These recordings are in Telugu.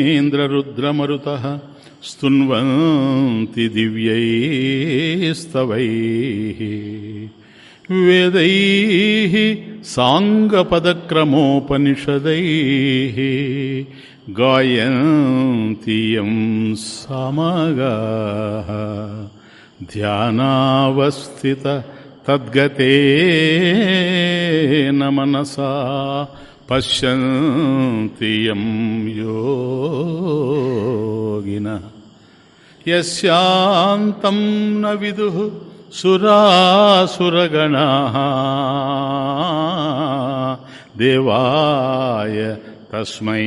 వరుణేంద్రరుద్రమరుత స్తున్వంతి దివ్యైస్తవై వేదై సాంగపదక్రమోపనిషదై గాయంతియం సమగా ధ్యానావస్థిత తద్గతే నమనసా పశ్యంతి యం యోగిన యశాంతం న విదు సురాసురగణ దేవాయ తస్మై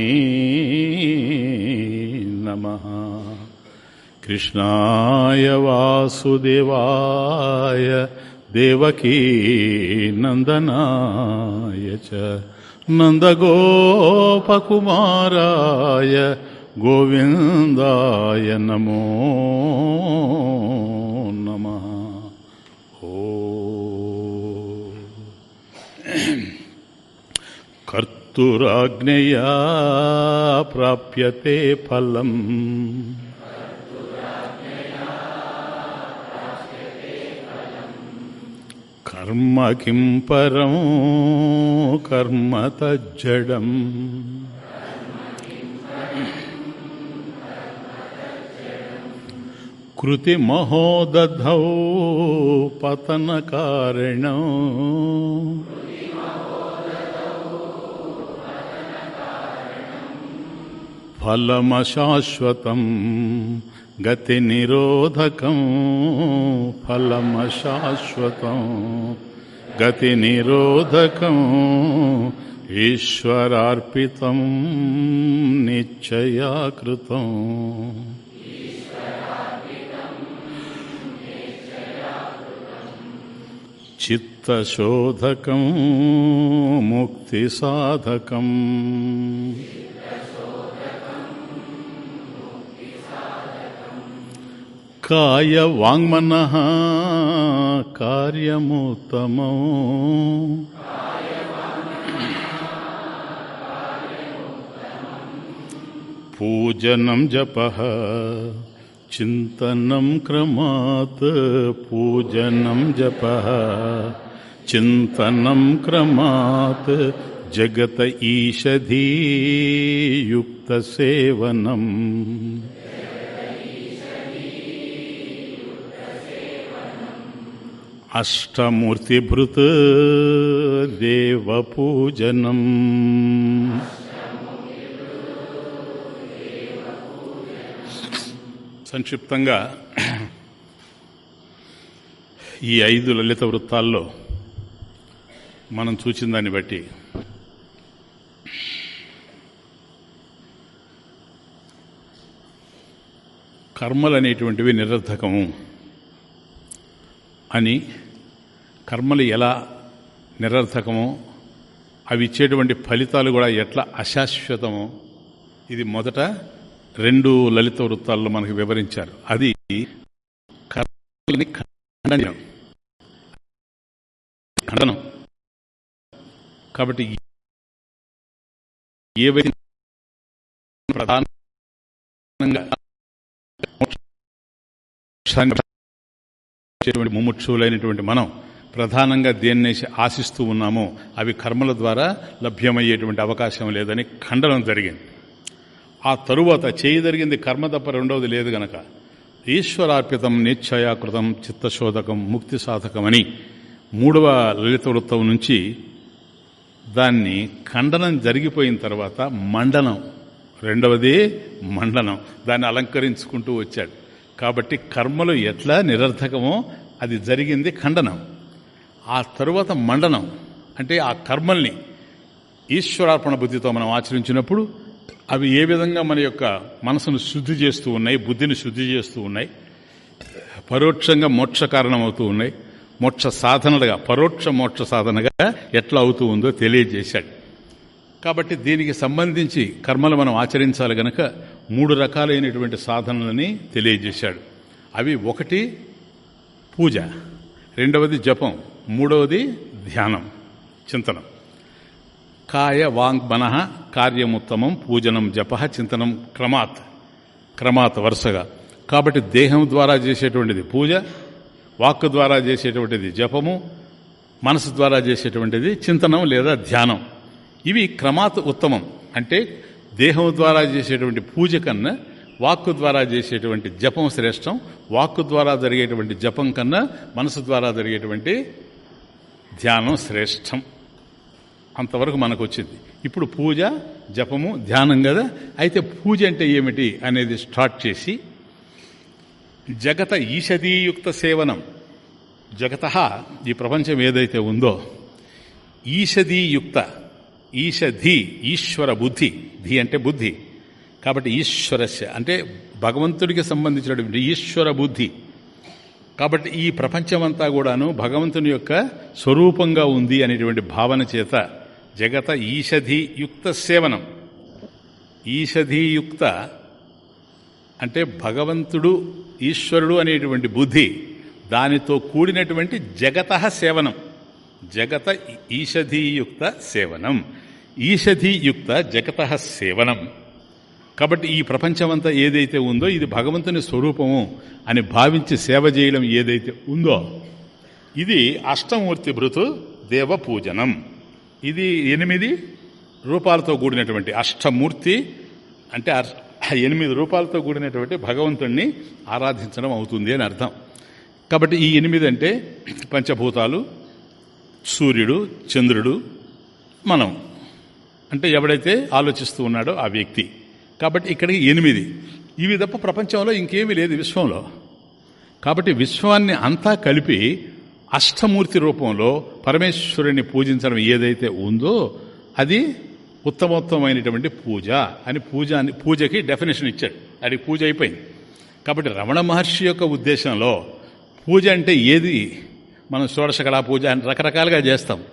నమ కృష్ణాయ వాసుదేవాయ దేవకీ నందనాయ చ నందగోపకుమారాయ గోవిందాయ నమో నమ ఓ కర్తురాజ్ఞయా ప్రాప్యతే ఫలం కర్మ కిం పరం కర్మ తజ్జడం కృతి మహోదధౌ పతన కారణం ఫలమశాశ్వతం गतिनिरोधकं फलमशाश्वतं गतिनिरोधकम् ईश्वरार्पितं निश्चया कृतम् चित्तशोधकं मुक्तिसाधकम्। काय वाङ्मनः कार्यमुत्तम। पूजनं जपः चिन्तनं क्रमात् पूजनं जपः चिन्तनं क्रमात् जगत् ईषधीयुक्तसेवनम्। అష్టమూర్తిభృత్ దేవపూజనం. సంక్షిప్తంగా ఈ ఐదు లలిత వృత్తాల్లో మనం చూసిన దాన్ని బట్టి కర్మలు అనేటువంటివి నిరర్ధకము అని కర్మలు ఎలా నిరర్థకమో అవి ఇచ్చేటువంటి ఫలితాలు కూడా ఎట్లా అశాశ్వతమో ఇది మొదట రెండు లలిత వృత్తాల్లో మనకు వివరించారు. అది కర్మలని ఖండనం. ఖండనం. కాబట్టి ఏవైతే ప్రధానంగా ముముక్షులైనటువంటి మనం ప్రధానంగా దేన్నేసి ఆశిస్తూ ఉన్నామో అవి కర్మల ద్వారా లభ్యమయ్యేటువంటి అవకాశం లేదని ఖండనం జరిగింది. ఆ తరువాత చేయదరిగింది కర్మ తప్ప రెండవది లేదు గనక. ఈశ్వరార్పితం నిశ్చయాకృతం చిత్తశోధకం ముక్తి సాధకం అని మూడవ లలిత వృత్తం నుంచి దాన్ని ఖండనం జరిగిపోయిన తర్వాత మండనం. రెండవది మండనం. దాన్ని అలంకరించుకుంటూ వచ్చాడు. కాబట్టి కర్మలు ఎట్లా నిరర్థకమో అది జరిగింది ఖండనం. ఆ తరువాత మండనం అంటే ఆ కర్మల్ని ఈశ్వరార్పణ బుద్ధితో మనం ఆచరించినప్పుడు అవి ఏ విధంగా మన యొక్క మనసును శుద్ధి చేస్తూ ఉన్నాయి బుద్ధిని శుద్ధి చేస్తూ ఉన్నాయి పరోక్షంగా మోక్ష కారణమవుతూ ఉన్నాయి మోక్ష సాధనలుగా పరోక్ష మోక్ష సాధనగా ఎట్లా అవుతూ ఉందో తెలియజేశాడు. కాబట్టి దీనికి సంబంధించి కర్మలు మనం ఆచరించాలి గనక మూడు రకాలైనటువంటి సాధనలని తెలియజేశాడు. అవి ఒకటి పూజ రెండవది జపం మూడవది ధ్యానం చింతనం. కాయ వాంగ్ మనః కార్యముత్తమం పూజనం జప చింతనం క్రమాత్ క్రమాత్ వరుసగా. కాబట్టి దేహం ద్వారా చేసేటువంటిది పూజ వాక్కు ద్వారా చేసేటువంటిది జపము మనసు ద్వారా చేసేటువంటిది చింతనం లేదా ధ్యానం. ఇవి క్రమాత్ ఉత్తమం. అంటే దేహం ద్వారా చేసేటువంటి పూజ కన్నా వాక్కు ద్వారా చేసేటువంటి జపం శ్రేష్టం వాక్కు ద్వారా జరిగేటువంటి జపం కన్నా మనసు ద్వారా జరిగేటువంటి ధ్యానం శ్రేష్టం. అంతవరకు మనకు వచ్చింది ఇప్పుడు పూజ జపము ధ్యానం కదా? అయితే పూజ అంటే ఏమిటి అనేది స్టార్ట్ చేసి జగత ఈషదీయుక్త సేవనం. జగత ఈ ప్రపంచం ఏదైతే ఉందో ఈషదీయుక్త ఈషధి ఈశ్వర బుద్ధి. ధి అంటే బుద్ధి. కాబట్టి ఈశ్వరస్య అంటే భగవంతుడికి సంబంధించినటువంటి ఈశ్వర బుద్ధి. కాబట్టి ఈ ప్రపంచమంతా కూడాను భగవంతుని యొక్క స్వరూపంగా ఉంది అనేటువంటి భావన చేత జగత ఈషధియుక్త సేవనం. ఈషధియుక్త అంటే భగవంతుడు ఈశ్వరుడు అనేటువంటి బుద్ధి దానితో కూడినటువంటి జగత సేవనం. జగత ఈషధీయుక్త సేవనం. ఈషధీయుక్త జగత సేవనం. కాబట్టి ఈ ప్రపంచమంతా ఏదైతే ఉందో ఇది భగవంతుని స్వరూపము అని భావించి సేవ చేయడం ఏదైతే ఉందో ఇది అష్టమూర్తి భృతు దేవ పూజనం ఇది ఎనిమిది రూపాలతో కూడినటువంటి అష్టమూర్తి అంటే ఎనిమిది రూపాలతో కూడినటువంటి భగవంతుణ్ణి ఆరాధించడం అవుతుంది అని అర్థం. కాబట్టి ఈ ఎనిమిది అంటే పంచభూతాలు సూర్యుడు చంద్రుడు మనం. అంటే ఎవడైతే ఆలోచిస్తూ ఉన్నాడో ఆ వ్యక్తి. కాబట్టి ఇక్కడికి ఎనిమిది. ఇవి తప్ప ప్రపంచంలో ఇంకేమీ లేదు విశ్వంలో. కాబట్టి విశ్వాన్ని అంతా కలిపి అష్టమూర్తి రూపంలో పరమేశ్వరుని పూజించడం ఏదైతే ఉందో అది ఉత్తమోత్తమైనటువంటి పూజ అని పూజ పూజకి డెఫినేషన్ ఇచ్చాడు. అది పూజ అయిపోయింది. కాబట్టి రమణ మహర్షి యొక్క ఉద్దేశంలో పూజ అంటే ఏది? మనం షోడశకళా పూజ అని రకరకాలుగా చేస్తాం.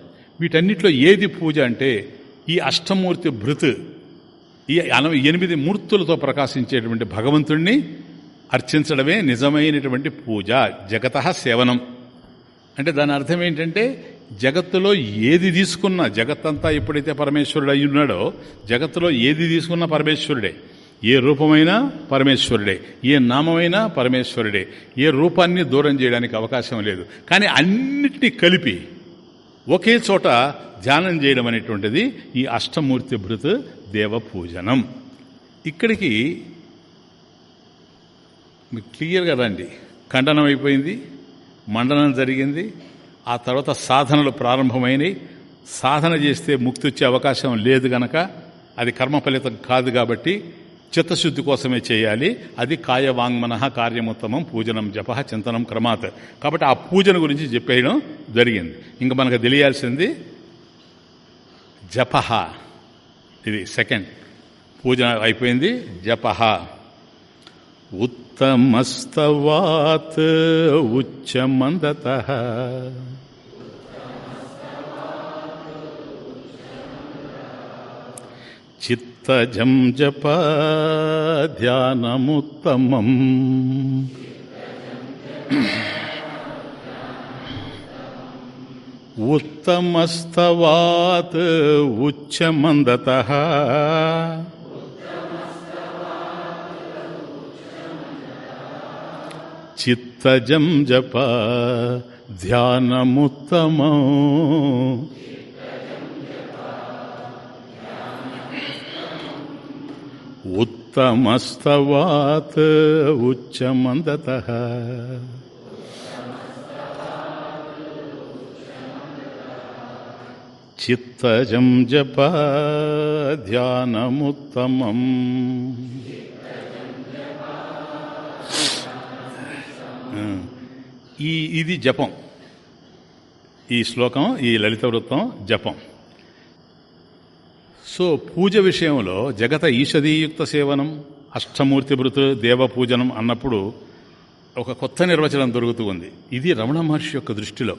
వీటన్నిటిలో ఏది పూజ అంటే ఈ అష్టమూర్తి భృత్ ఈ ఎనిమిది మూర్తులతో ప్రకాశించేటువంటి భగవంతుణ్ణి అర్చించడమే నిజమైనటువంటి పూజ జగత సేవనం. అంటే దాని అర్థం ఏంటంటే జగత్తులో ఏది తీసుకున్నా జగత్తంతా ఎప్పుడైతే పరమేశ్వరుడు అయి ఉన్నాడో జగత్తులో ఏది తీసుకున్నా పరమేశ్వరుడే. ఏ రూపమైనా పరమేశ్వరుడే. ఏ నామమైనా పరమేశ్వరుడే. ఏ రూపాన్ని దూరం చేయడానికి అవకాశం లేదు. కానీ అన్నిటినీ కలిపి ఒకే చోట ధ్యానం చేయడం అనేటువంటిది ఈ అష్టమూర్తి భృత్ దేవ పూజనం. ఇక్కడికి మీకు క్లియర్గా రండి. ఖండనం అయిపోయింది మండనం జరిగింది ఆ తర్వాత సాధనలు ప్రారంభమైనవి సాధన చేస్తే ముక్తి వచ్చే అవకాశం లేదు గనక అది కర్మ ఫలితం కాదు కాబట్టి చిత్తశుద్ధి కోసమే చేయాలి. అది కాయవాంగ్మన కార్యముత్తమం పూజనం జప చింతనం క్రమాత్. కాబట్టి ఆ పూజన గురించి చెప్పేయడం జరిగింది. ఇంకా మనకు తెలియాల్సింది జప. ఇది సెకండ్. పూజన అయిపోయింది. జప. ఉత్తమస్తవాత్ ఉచ్చమందత. తజం జప ధ్యానముత్తమం. ఉత్తమస్తవాత్ ఉచ్చమందత చిత్తజం జప ధ్యానముత్తమం. उत्तमस्तवात् उच्चमन्दतः చిత్తజం జప ధ్యానముత్తమం ఈ ఇది జపం ఈ శ్లోకం ఈ లలిత వృత్తం జపం సో పూజ విషయంలో జగత ఈషదీయుక్త సేవనం అష్టమూర్తి భృతు దేవ పూజనం అన్నప్పుడు ఒక కొత్త నిర్వచనం దొరుకుతూ ఉంది. ఇది రమణ మహర్షి యొక్క దృష్టిలో.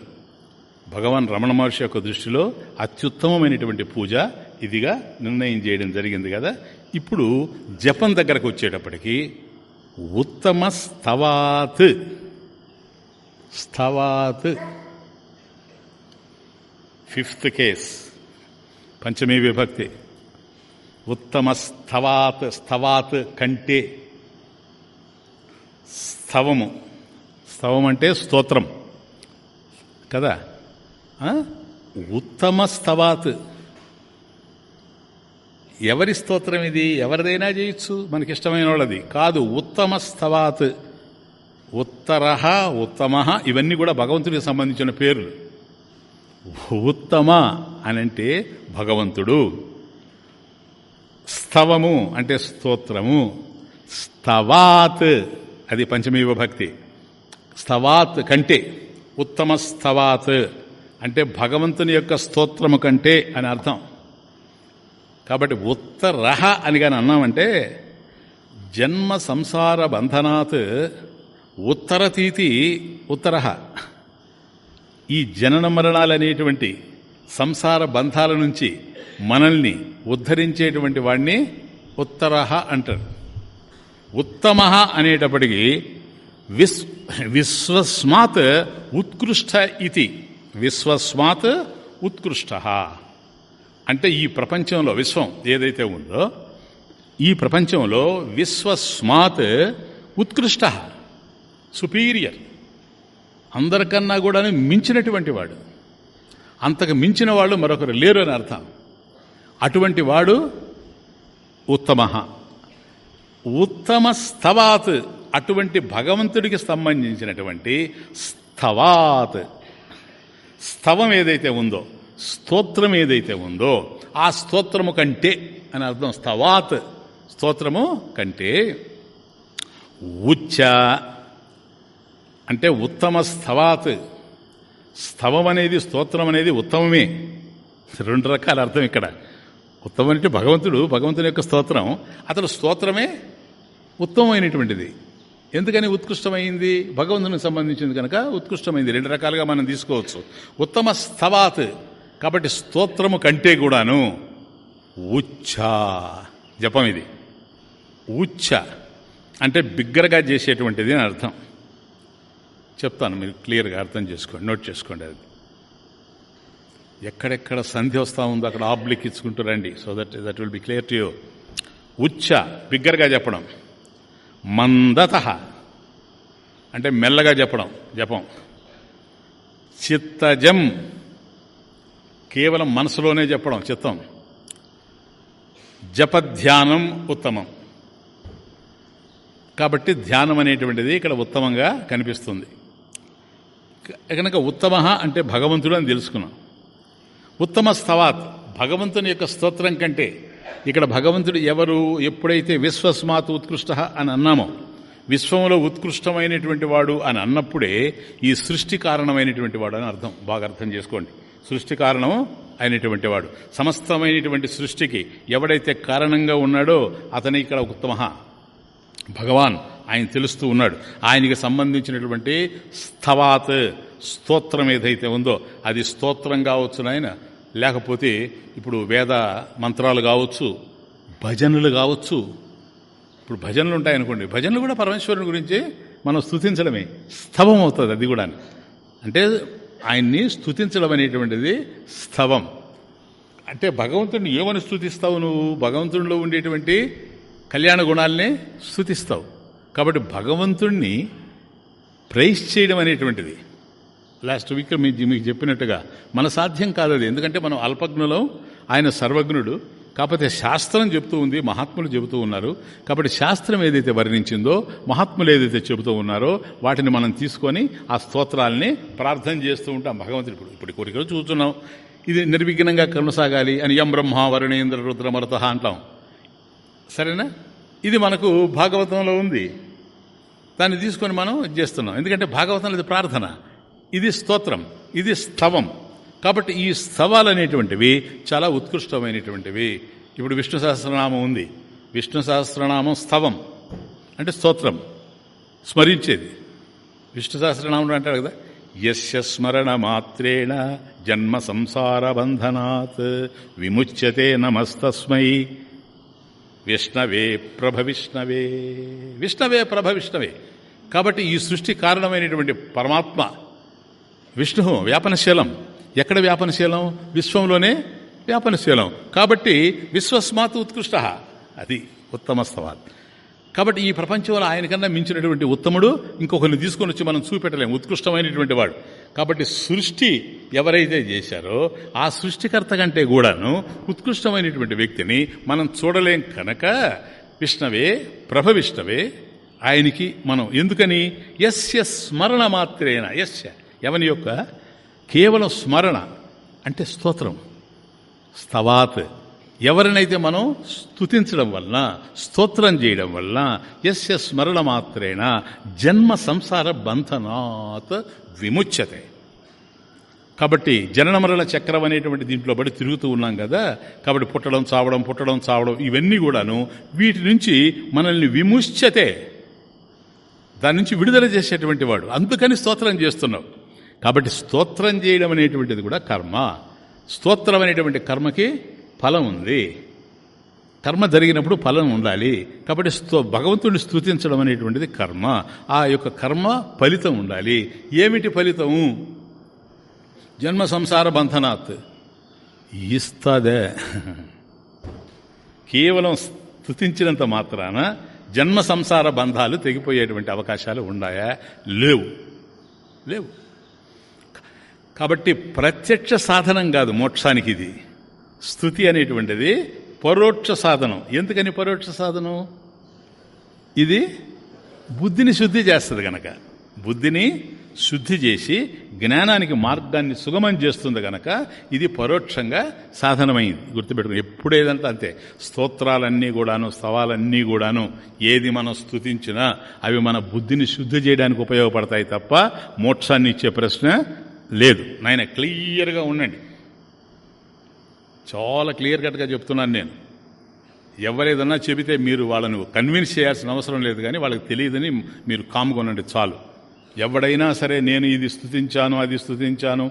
భగవాన్ రమణ మహర్షి యొక్క దృష్టిలో అత్యుత్తమమైనటువంటి పూజ ఇదిగా నిర్ణయం చేయడం జరిగింది కదా. ఇప్పుడు జపం దగ్గరకు వచ్చేటప్పటికి ఉత్తమ స్థవాత్ స్థవాత్ ఫిఫ్త్ కేస్. పంచమీ విభక్తి. ఉత్తమ స్థవాత్ స్థవాత్ కంటే స్థవము. స్థవం అంటే స్తోత్రం. కదా? ఉత్తమ స్థవాత్ ఎవరి స్తోత్రం ఇది? ఎవరిదైనా చేయొచ్చు. మనకిష్టమైన వాళ్ళది కాదు ఉత్తమ స్థవాత్ ఉత్తర ఉత్తమ ఇవన్నీ కూడా భగవంతుడికి సంబంధించిన పేర్లు. ఉత్తమ అని అంటే భగవంతుడు. స్తవము అంటే స్తోత్రము. స్తవాత్ అది పంచమీ విభక్తి స్థవాత్ కంటే ఉత్తమ స్తవాత్ అంటే భగవంతుని యొక్క స్తోత్రము కంటే అని అర్థం. కాబట్టి ఉత్తరహ అని కానీ అన్నామంటే జన్మ సంసార బంధనాత్ ఉత్తరతీతి ఉత్తరహ. ఈ జనన మరణాలు అనేటువంటి సంసార బంధాల నుంచి మనల్ని ఉద్ధరించేటువంటి వాడిని ఉత్తరహ అంటారు. ఉత్తమ అనేటప్పటికీ విస్ విశ్వస్మాత్ ఉత్కృష్ట ఇది. విశ్వస్మాత్ ఉత్కృష్ట. అంటే ఈ ప్రపంచంలో విశ్వం ఏదైతే ఉందో ఈ ప్రపంచంలో విశ్వస్మాత్ ఉత్కృష్ట సుపీరియర్. అందరికన్నా కూడా మించినటువంటి వాడు. అంతకు మించిన వాళ్ళు మరొకరు లేరు అని అర్థం. అటువంటి వాడు ఉత్తమ. ఉత్తమ స్థవాత్ అటువంటి భగవంతుడికి సంబంధించినటువంటి స్థవాత్. స్థవం ఏదైతే ఉందో స్తోత్రం ఏదైతే ఉందో ఆ స్తోత్రము కంటే అని అర్థం స్థవాత్ స్తోత్రము కంటే ఉచ్చ. అంటే ఉత్తమ స్థవాత్. స్థవం అనేది స్తోత్రం అనేది ఉత్తమమే. రెండు రకాల అర్థం ఇక్కడ. ఉత్తమం అంటే భగవంతుడు భగవంతుని యొక్క స్తోత్రం. అతడు స్తోత్రమే ఉత్తమమైనటువంటిది. ఎందుకని ఉత్కృష్టమైంది? భగవంతునికి సంబంధించింది కనుక ఉత్కృష్టమైంది. రెండు రకాలుగా మనం తీసుకోవచ్చు. ఉత్తమ స్థవాత్ కాబట్టి స్తోత్రము కంటే కూడాను ఉచ్చ. జపం ఇది. ఉచ్చ. అంటే బిగ్గరగా చేసేటువంటిది అని అర్థం. చెప్తాను మీరు క్లియర్గా అర్థం చేసుకోండి నోట్ చేసుకోండి అది. ఎక్కడెక్కడ సంధి వస్తూ ఉందో అక్కడ ఆబ్లిక్ ఇచ్చుకుంటూ రండి. So that that will be clear to you ఉచ్చ బిగ్గరగా చెప్పడం. మందత. అంటే మెల్లగా చెప్పడం జపం. చిత్తజం. కేవలం మనసులోనే చెప్పడం చిత్తం. జపధ్యానం ఉత్తమం. కాబట్టి ధ్యానం అనేటువంటిది ఇక్కడ ఉత్తమంగా కనిపిస్తుంది. కనుక ఉత్తమ అంటే భగవంతుడు అని తెలుసుకున్నాం. ఉత్తమ స్థవాత్ భగవంతుని యొక్క స్తోత్రం కంటే ఇక్కడ భగవంతుడు ఎవరు ఎప్పుడైతే విశ్వస్మాత్ ఉత్కృష్ట అని అన్నామో విశ్వంలో ఉత్కృష్టమైనటువంటి వాడు అని అన్నప్పుడే ఈ సృష్టి కారణమైనటువంటి వాడు అని అర్థం బాగా అర్థం చేసుకోండి. సృష్టి కారణం అయినటువంటి వాడు. సమస్తమైనటువంటి సృష్టికి ఎవడైతే కారణంగా ఉన్నాడో అతని ఇక్కడ ఉత్తమ. భగవాన్ ఆయన తెలుస్తూ ఉన్నాడు. ఆయనకి సంబంధించినటువంటి స్థవాత్ స్తోత్రం ఏదైతే ఉందో అది స్తోత్రం కావచ్చు నాయన లేకపోతే ఇప్పుడు వేద మంత్రాలు కావచ్చు భజనలు కావచ్చు ఇప్పుడు భజనలు ఉంటాయనుకోండి భజనలు కూడా పరమేశ్వరుని గురించి మనం స్థుతించడమే స్థవం అవుతుంది అది కూడా అంటే ఆయన్ని స్థుతించడం అనేటువంటిది స్థవం అంటే భగవంతుడిని ఏమని స్థుతిస్తావు నువ్వు? భగవంతుడిలో ఉండేటువంటి కళ్యాణ గుణాలని స్థుతిస్తావు కాబట్టి భగవంతుణ్ణి ప్రైస్ చేయడం అనేటువంటిది. లాస్ట్ వీక్ మీకు మీకు చెప్పినట్టుగా మన సాధ్యం కాలేదు. ఎందుకంటే మనం అల్పజ్ఞులం ఆయన సర్వజ్ఞుడు. కాకపోతే శాస్త్రం చెబుతూ ఉంది మహాత్ములు చెబుతూ ఉన్నారు. కాబట్టి శాస్త్రం ఏదైతే వర్ణించిందో మహాత్ములు ఏదైతే చెబుతూ ఉన్నారో వాటిని మనం తీసుకొని ఆ స్తోత్రాలని ప్రార్థన చేస్తూ ఉంటాం. భగవంతుడు ఇప్పుడు ఇప్పుడు కోరికలు చూస్తున్నాం. ఇది నిర్విఘ్నంగా కొనసాగాలి అని యం బ్రహ్మ వరుణేంద్ర రుద్రమరత అంటాం. సరేనా? ఇది మనకు భాగవతంలో ఉంది. దాన్ని తీసుకొని మనం చేస్తున్నాం. ఎందుకంటే భాగవతంలో ఇది ప్రార్థన. ఇది స్తోత్రం ఇది స్థవం. కాబట్టి ఈ స్థవాలనేటువంటివి చాలా ఉత్కృష్టమైనటువంటివి. ఇప్పుడు విష్ణు సహస్రనామం ఉంది. విష్ణు సహస్రనామం స్థవం అంటే స్తోత్రం స్మరించేది. విష్ణు సహస్రనామం అంటారు కదా యస్య స్మరణ మాత్రేణ జన్మ సంసార బంధనాత్ విముచ్యతే నమస్తస్మై. విష్ణవే ప్రభ విష్ణవే. ప్రభవిష్ణవే ప్రభ విష్ణవే. కాబట్టి ఈ సృష్టి కారణమైనటువంటి పరమాత్మ విష్ణు వ్యాపనశీలం. ఎక్కడ వ్యాపనశీలం? విశ్వంలోనే వ్యాపనశీలం. కాబట్టి విశ్వస్మాత్ ఉత్కృష్ట. అది ఉత్తమస్తవాత్ కాబట్టి ఈ ప్రపంచంలో ఆయనకన్నా మించినటువంటి ఉత్తముడు ఇంకొకరిని తీసుకొని వచ్చి మనం చూపెట్టలేము. ఉత్కృష్టమైనటువంటి వాడు. కాబట్టి సృష్టి ఎవరైతే చేశారో ఆ సృష్టికర్త కంటే కూడాను ఉత్కృష్టమైనటువంటి వ్యక్తిని మనం చూడలేం కనుక విష్ణవే ప్రభ విష్ణవే ఆయనకి మనం. ఎందుకని? ఎస్య స్మరణ మాత్రేన ఎస్య ఎవని యొక్క? కేవలం స్మరణ అంటే స్తోత్రం. స్తవాత్. ఎవరినైతే మనం స్తుతించడం వలన స్తోత్రం చేయడం వలన ఎస్య స్మరణ మాత్రేణ జన్మ సంసార బంధనాత్ విముచ్యతే. కాబట్టి జనన మరణ చక్రం అనేటువంటి దీంట్లో పడి తిరుగుతూ ఉన్నాం కదా కాబట్టి పుట్టడం చావడం పుట్టడం చావడం ఇవన్నీ కూడాను వీటి నుంచి మనల్ని విముచ్యతే. దాని నుంచి విడుదల చేసేటువంటి వాడు. అందుకని స్తోత్రం చేస్తున్నావు కాబట్టి స్తోత్రం చేయడం అనేటువంటిది కూడా కర్మ. స్తోత్రం అనేటువంటి కర్మకి ఫలం ఉంది. కర్మ జరిగినప్పుడు ఫలం ఉండాలి. కాబట్టి స్తో భగవంతుడిని స్థుతించడం అనేటువంటిది కర్మ. ఆ యొక్క కర్మ ఫలితం ఉండాలి. ఏమిటి ఫలితము? జన్మ సంసార బంధనాత్. ఇస్తదే. కేవలం స్థుతించినంత మాత్రాన జన్మ సంసార బంధాలు తెగిపోయేటువంటి అవకాశాలు ఉన్నాయా? లేవు. లేవు. కాబట్టి ప్రత్యక్ష సాధనం కాదు మోక్షానికి ఇది. స్థుతి అనేటువంటిది పరోక్ష సాధనం. ఎందుకని పరోక్ష సాధనం? ఇది బుద్ధిని శుద్ధి చేస్తుంది గనక. బుద్ధిని శుద్ధి చేసి జ్ఞానానికి మార్గాన్ని సుగమం చేస్తుంది గనక ఇది పరోక్షంగా సాధనమైంది. గుర్తుపెట్టుకుని ఎప్పుడేదంటే అంతే. స్తోత్రాలన్నీ కూడాను స్తవాలన్నీ కూడాను ఏది మనం స్థుతించినా అవి మన బుద్ధిని శుద్ధి చేయడానికి ఉపయోగపడతాయి తప్ప మోక్షాన్ని ఇచ్చే ప్రశ్న లేదు. నాయన క్లియర్గా ఉండండి. చాలా క్లియర్ కట్గా చెప్తున్నాను నేను. ఎవరేదన్నా చెబితే మీరు వాళ్ళను కన్విన్స్ చేయాల్సిన అవసరం లేదు కానీ వాళ్ళకి తెలియదని మీరు కాముకొనండి చాలు. ఎవడైనా సరే నేను ఇది స్థుతించాను అది స్థుతించాను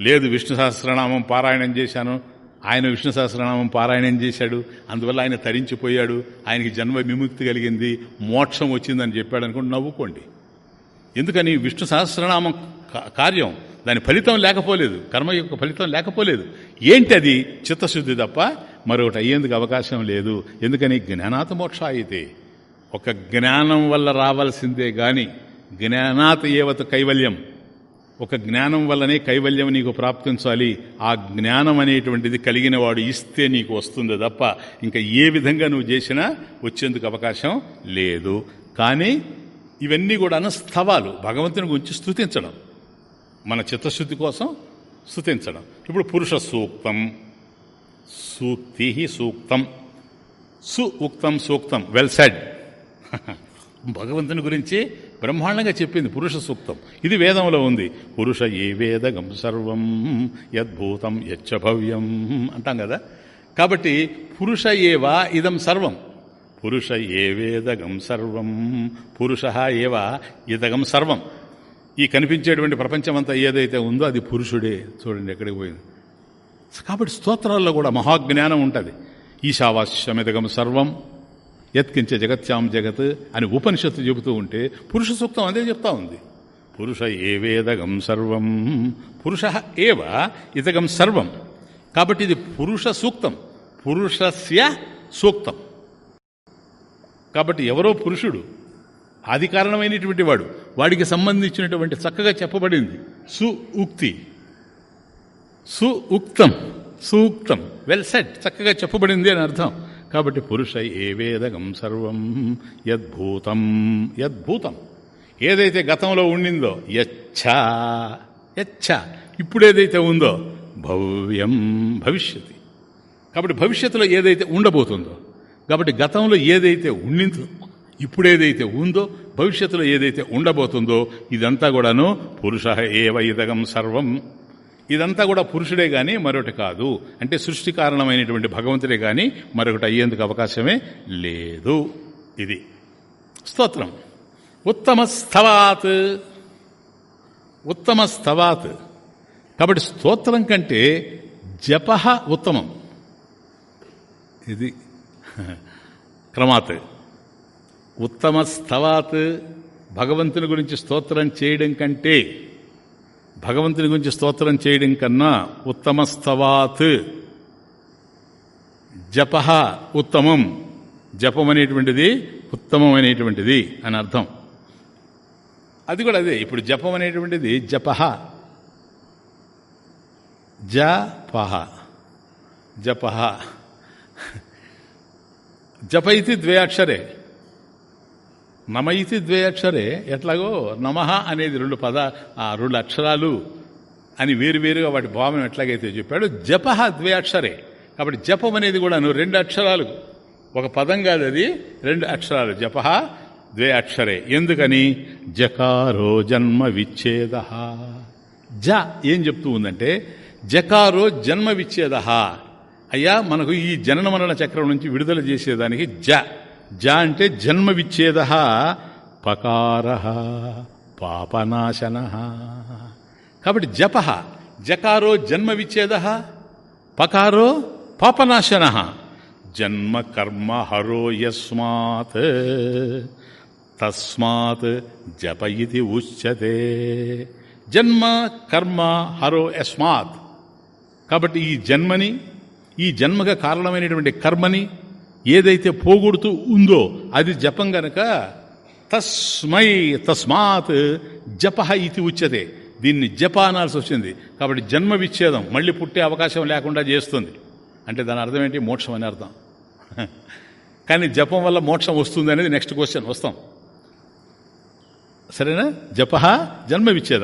లేదు విష్ణు సహస్రనామం పారాయణం చేశాను. ఆయన విష్ణు సహస్రనామం పారాయణం చేశాడు. అందువల్ల ఆయన తరించిపోయాడు. ఆయనకి జన్మ విముక్తి కలిగింది. మోక్షం వచ్చిందని చెప్పాడు అనుకోండి నవ్వుకోండి. ఎందుకని? విష్ణు సహస్రనామం కార్యం దాని ఫలితం లేకపోలేదు. కర్మ యొక్క ఫలితం లేకపోలేదు. ఏంటి అది చిత్తశుద్ధి తప్ప మరొకటి అయ్యేందుకు అవకాశం లేదు. ఎందుకని? జ్ఞానాత మోక్ష అయితే ఒక జ్ఞానం వల్ల రావాల్సిందే గాని జ్ఞానాత ఏవత కైవల్యం? ఒక జ్ఞానం వల్లనే కైవల్యం నీకు ప్రాప్తించాలి. ఆ జ్ఞానం అనేటువంటిది కలిగిన వాడు ఇస్తే నీకు వస్తుంది తప్ప ఇంకా ఏ విధంగా నువ్వు చేసినా వచ్చేందుకు అవకాశం లేదు. కానీ ఇవన్నీ కూడా స్థవాలు. భగవంతుని గురించి స్థుతించడం మన చిత్తశుద్ధి కోసం స్థుతించడం ఇప్పుడు పురుష సూక్తం. సూక్తి సూక్తం. సు ఉక్తం సూక్తం. వెల్ సెడ్ భగవంతుని గురించి బ్రహ్మాండంగా చెప్పింది పురుష సూక్తం. ఇది వేదంలో ఉంది. పురుష ఏ వేదగం సర్వం యద్భూతం యచ్చ భవ్యం అంటాం కదా. కాబట్టి పురుష ఏవా ఇదం సర్వం. పురుష ఏ వేదగం సర్వం. పురుష ఏవా ఇదగం సర్వం. ఈ కనిపించేటువంటి ప్రపంచమంతా ఏదైతే ఉందో అది పురుషుడే. చూడండి ఎక్కడికి పోయింది. కాబట్టి స్తోత్రాల్లో కూడా మహాజ్ఞానం ఉంటుంది. ఈశావాస్యమిదగం సర్వం యత్కించే జగత్యాం జగత్ అని ఉపనిషత్తు చెబుతూ ఉంటే పురుష సూక్తం అదే చెప్తా ఉంది. పురుష ఏవేదగం సర్వం పురుష ఏవ ఇదగం సర్వం. కాబట్టి ఇది పురుష సూక్తం పురుషస్య సూక్తం. కాబట్టి ఎవరో పురుషుడు ఆది కారణమైనటువంటి వాడు. వాడికి సంబంధించినటువంటి చక్కగా చెప్పబడింది. సు ఉక్తి సు ఉక్తం సూక్తం వెల్ సెట్ చక్కగా చెప్పబడింది అని అర్థం. కాబట్టి పురుష ఏ వేదగం సర్వం యద్భూతం. యద్భూతం. ఏదైతే గతంలో ఉండిందో యచ్చ. యచ్చా. ఇప్పుడేదైతే ఉందో భవ్యం భవిష్యత్. కాబట్టి భవిష్యత్తులో ఏదైతే ఉండబోతుందో. కాబట్టి గతంలో ఏదైతే ఉండిందో ఇప్పుడేదైతే ఉందో భవిష్యత్తులో ఏదైతే ఉండబోతుందో ఇదంతా కూడాను పురుష ఏవ ఇదగం సర్వం. ఇదంతా కూడా పురుషుడే కానీ మరొకటి కాదు. అంటే సృష్టి కారణమైనటువంటి భగవంతుడే కానీ మరొకటి అయ్యేందుకు అవకాశమే లేదు. ఇది స్తోత్రం. ఉత్తమ స్థవాత్ ఉత్తమ స్థవాత్ కాబట్టి స్తోత్రం కంటే జప ఉత్తమం. ఇది క్రమాత్. ఉత్తమ స్థవాత్ భగవంతుని గురించి స్తోత్రం చేయడం కంటే భగవంతుని గురించి స్తోత్రం చేయడం కన్నా ఉత్తమ స్థవాత్ జప ఉత్తమం. జపం అనేటువంటిది ఉత్తమమైనటువంటిది అని అర్థం. అది కూడా అదే. ఇప్పుడు జపం అనేటువంటిది జప. జపహ జపహ జప ఇది ద్వే అక్షరే నమయితి ఇది ద్వే అక్షరే ఎట్లాగో నమ అనేది రెండు పద ఆ రెండు అక్షరాలు అని వేరువేరుగా వాటి భావం ఎట్లాగైతే చెప్పాడు జప ద్వే అక్షరే కాబట్టి జపం అనేది కూడా రెండు అక్షరాలు. ఒక పదం కాదు అది రెండు అక్షరాలు. జప ద్వే అక్షరే ఎందుకని? జకారో జన్మ విచ్ఛేద. జ ఏం చెప్తూ ఉందంటే జకారో జన్మ విచ్ఛేద. అయ్యా మనకు ఈ జనన మరణ చక్రం నుంచి విడుదల చేసేదానికి జ. జ అంటే జన్మ విచ్ఛేద పకార పాపనాశన. కాబట్టి జప జకారో జన్మ విచ్ఛేద పకారో పాపనాశన. జన్మ కర్మ హరో యస్మాత్ తస్మాత్ జప ఇది ఉచ్యతే. జన్మ కర్మ హరో యస్మాత్. కాబట్టి ఈ జన్మని ఈ జన్మగా కారణమైనటువంటి కర్మని ఏదైతే పోగొడుతూ ఉందో అది జపం గనక తస్మై తస్మాత్ జప ఇది ఉచ్యతే. దీన్ని జప అనాల్సి వచ్చింది. కాబట్టి జన్మ విచ్ఛేదం మళ్ళీ పుట్టే అవకాశం లేకుండా చేస్తుంది. అంటే దాని అర్థం ఏంటి? మోక్షం అని అర్థం. కానీ జపం వల్ల మోక్షం వస్తుంది అనేది నెక్స్ట్ క్వశ్చన్ వస్తాం. సరేనా? జప జన్మ విచ్ఛేద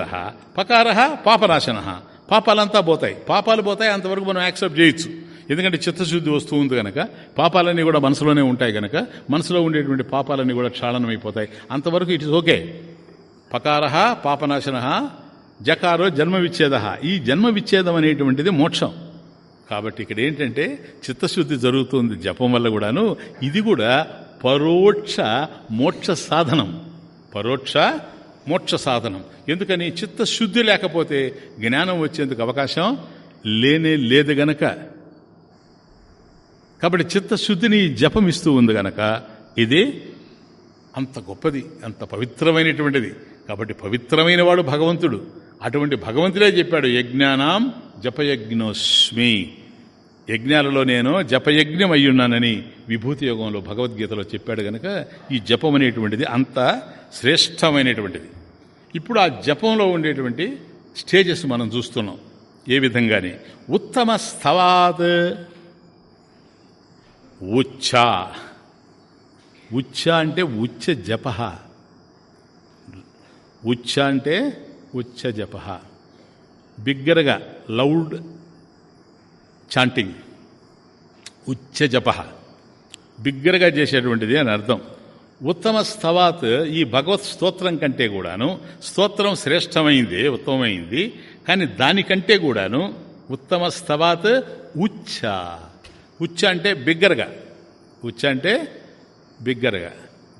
పకార పాపనాశన పాపాలంతా పోతాయి. పాపాలు పోతాయి అంతవరకు మనం యాక్సెప్ట్ చేయొచ్చు. ఎందుకంటే చిత్తశుద్ధి వస్తూ ఉంది కనుక పాపాలన్నీ కూడా మనసులోనే ఉంటాయి కనుక మనసులో ఉండేటువంటి పాపాలన్నీ కూడా క్షాళనమైపోతాయి. అంతవరకు ఇట్ ఇస్ ఓకే పకార పాపనాశన జకారో జన్మ విచ్ఛేద ఈ జన్మ విచ్ఛేదం అనేటువంటిది మోక్షం. కాబట్టి ఇక్కడ ఏంటంటే చిత్తశుద్ధి జరుగుతుంది జపం వల్ల కూడాను. ఇది కూడా పరోక్ష మోక్ష సాధనం. పరోక్ష మోక్ష సాధనం. ఎందుకని? చిత్తశుద్ధి లేకపోతే జ్ఞానం వచ్చేందుకు అవకాశం లేనే లేదు గనక. కాబట్టి చిత్తశుద్ధిని జపం ఇస్తూ ఉంది గనక ఇది అంత గొప్పది అంత పవిత్రమైనటువంటిది. కాబట్టి పవిత్రమైన వాడు భగవంతుడు. అటువంటి భగవంతుడే చెప్పాడు యజ్ఞానాం జపయజ్ఞోస్మి. యజ్ఞాలలో నేను జపయజ్ఞం అయ్యున్నానని విభూతి యోగంలో భగవద్గీతలో చెప్పాడు గనక ఈ జపం అనేటువంటిది అంత శ్రేష్టమైనటువంటిది. ఇప్పుడు ఆ జపంలో ఉండేటువంటి స్టేజెస్ మనం చూస్తున్నాం. ఏ విధంగానే? ఉత్తమ స్థవాత్ ఉచ్చ. ఉచ్చ అంటే ఉచ్చ జప ఉచ్చ అంటే ఉచ్చ జప బిగ్గరగా లౌడ్ చాంటింగ్. ఉచ్చ జప బిగ్గరగా చేసేటువంటిది అని అర్థం. ఉత్తమ స్థవాత్ ఈ భగవత్ స్తోత్రం కంటే కూడాను స్తోత్రం శ్రేష్టమైంది ఉత్తమమైంది. కానీ దానికంటే కూడాను ఉత్తమ స్థవాత్ ఉచ్చ. ఉచ్చ అంటే బిగ్గరగా. ఉచ్చ అంటే బిగ్గరగా.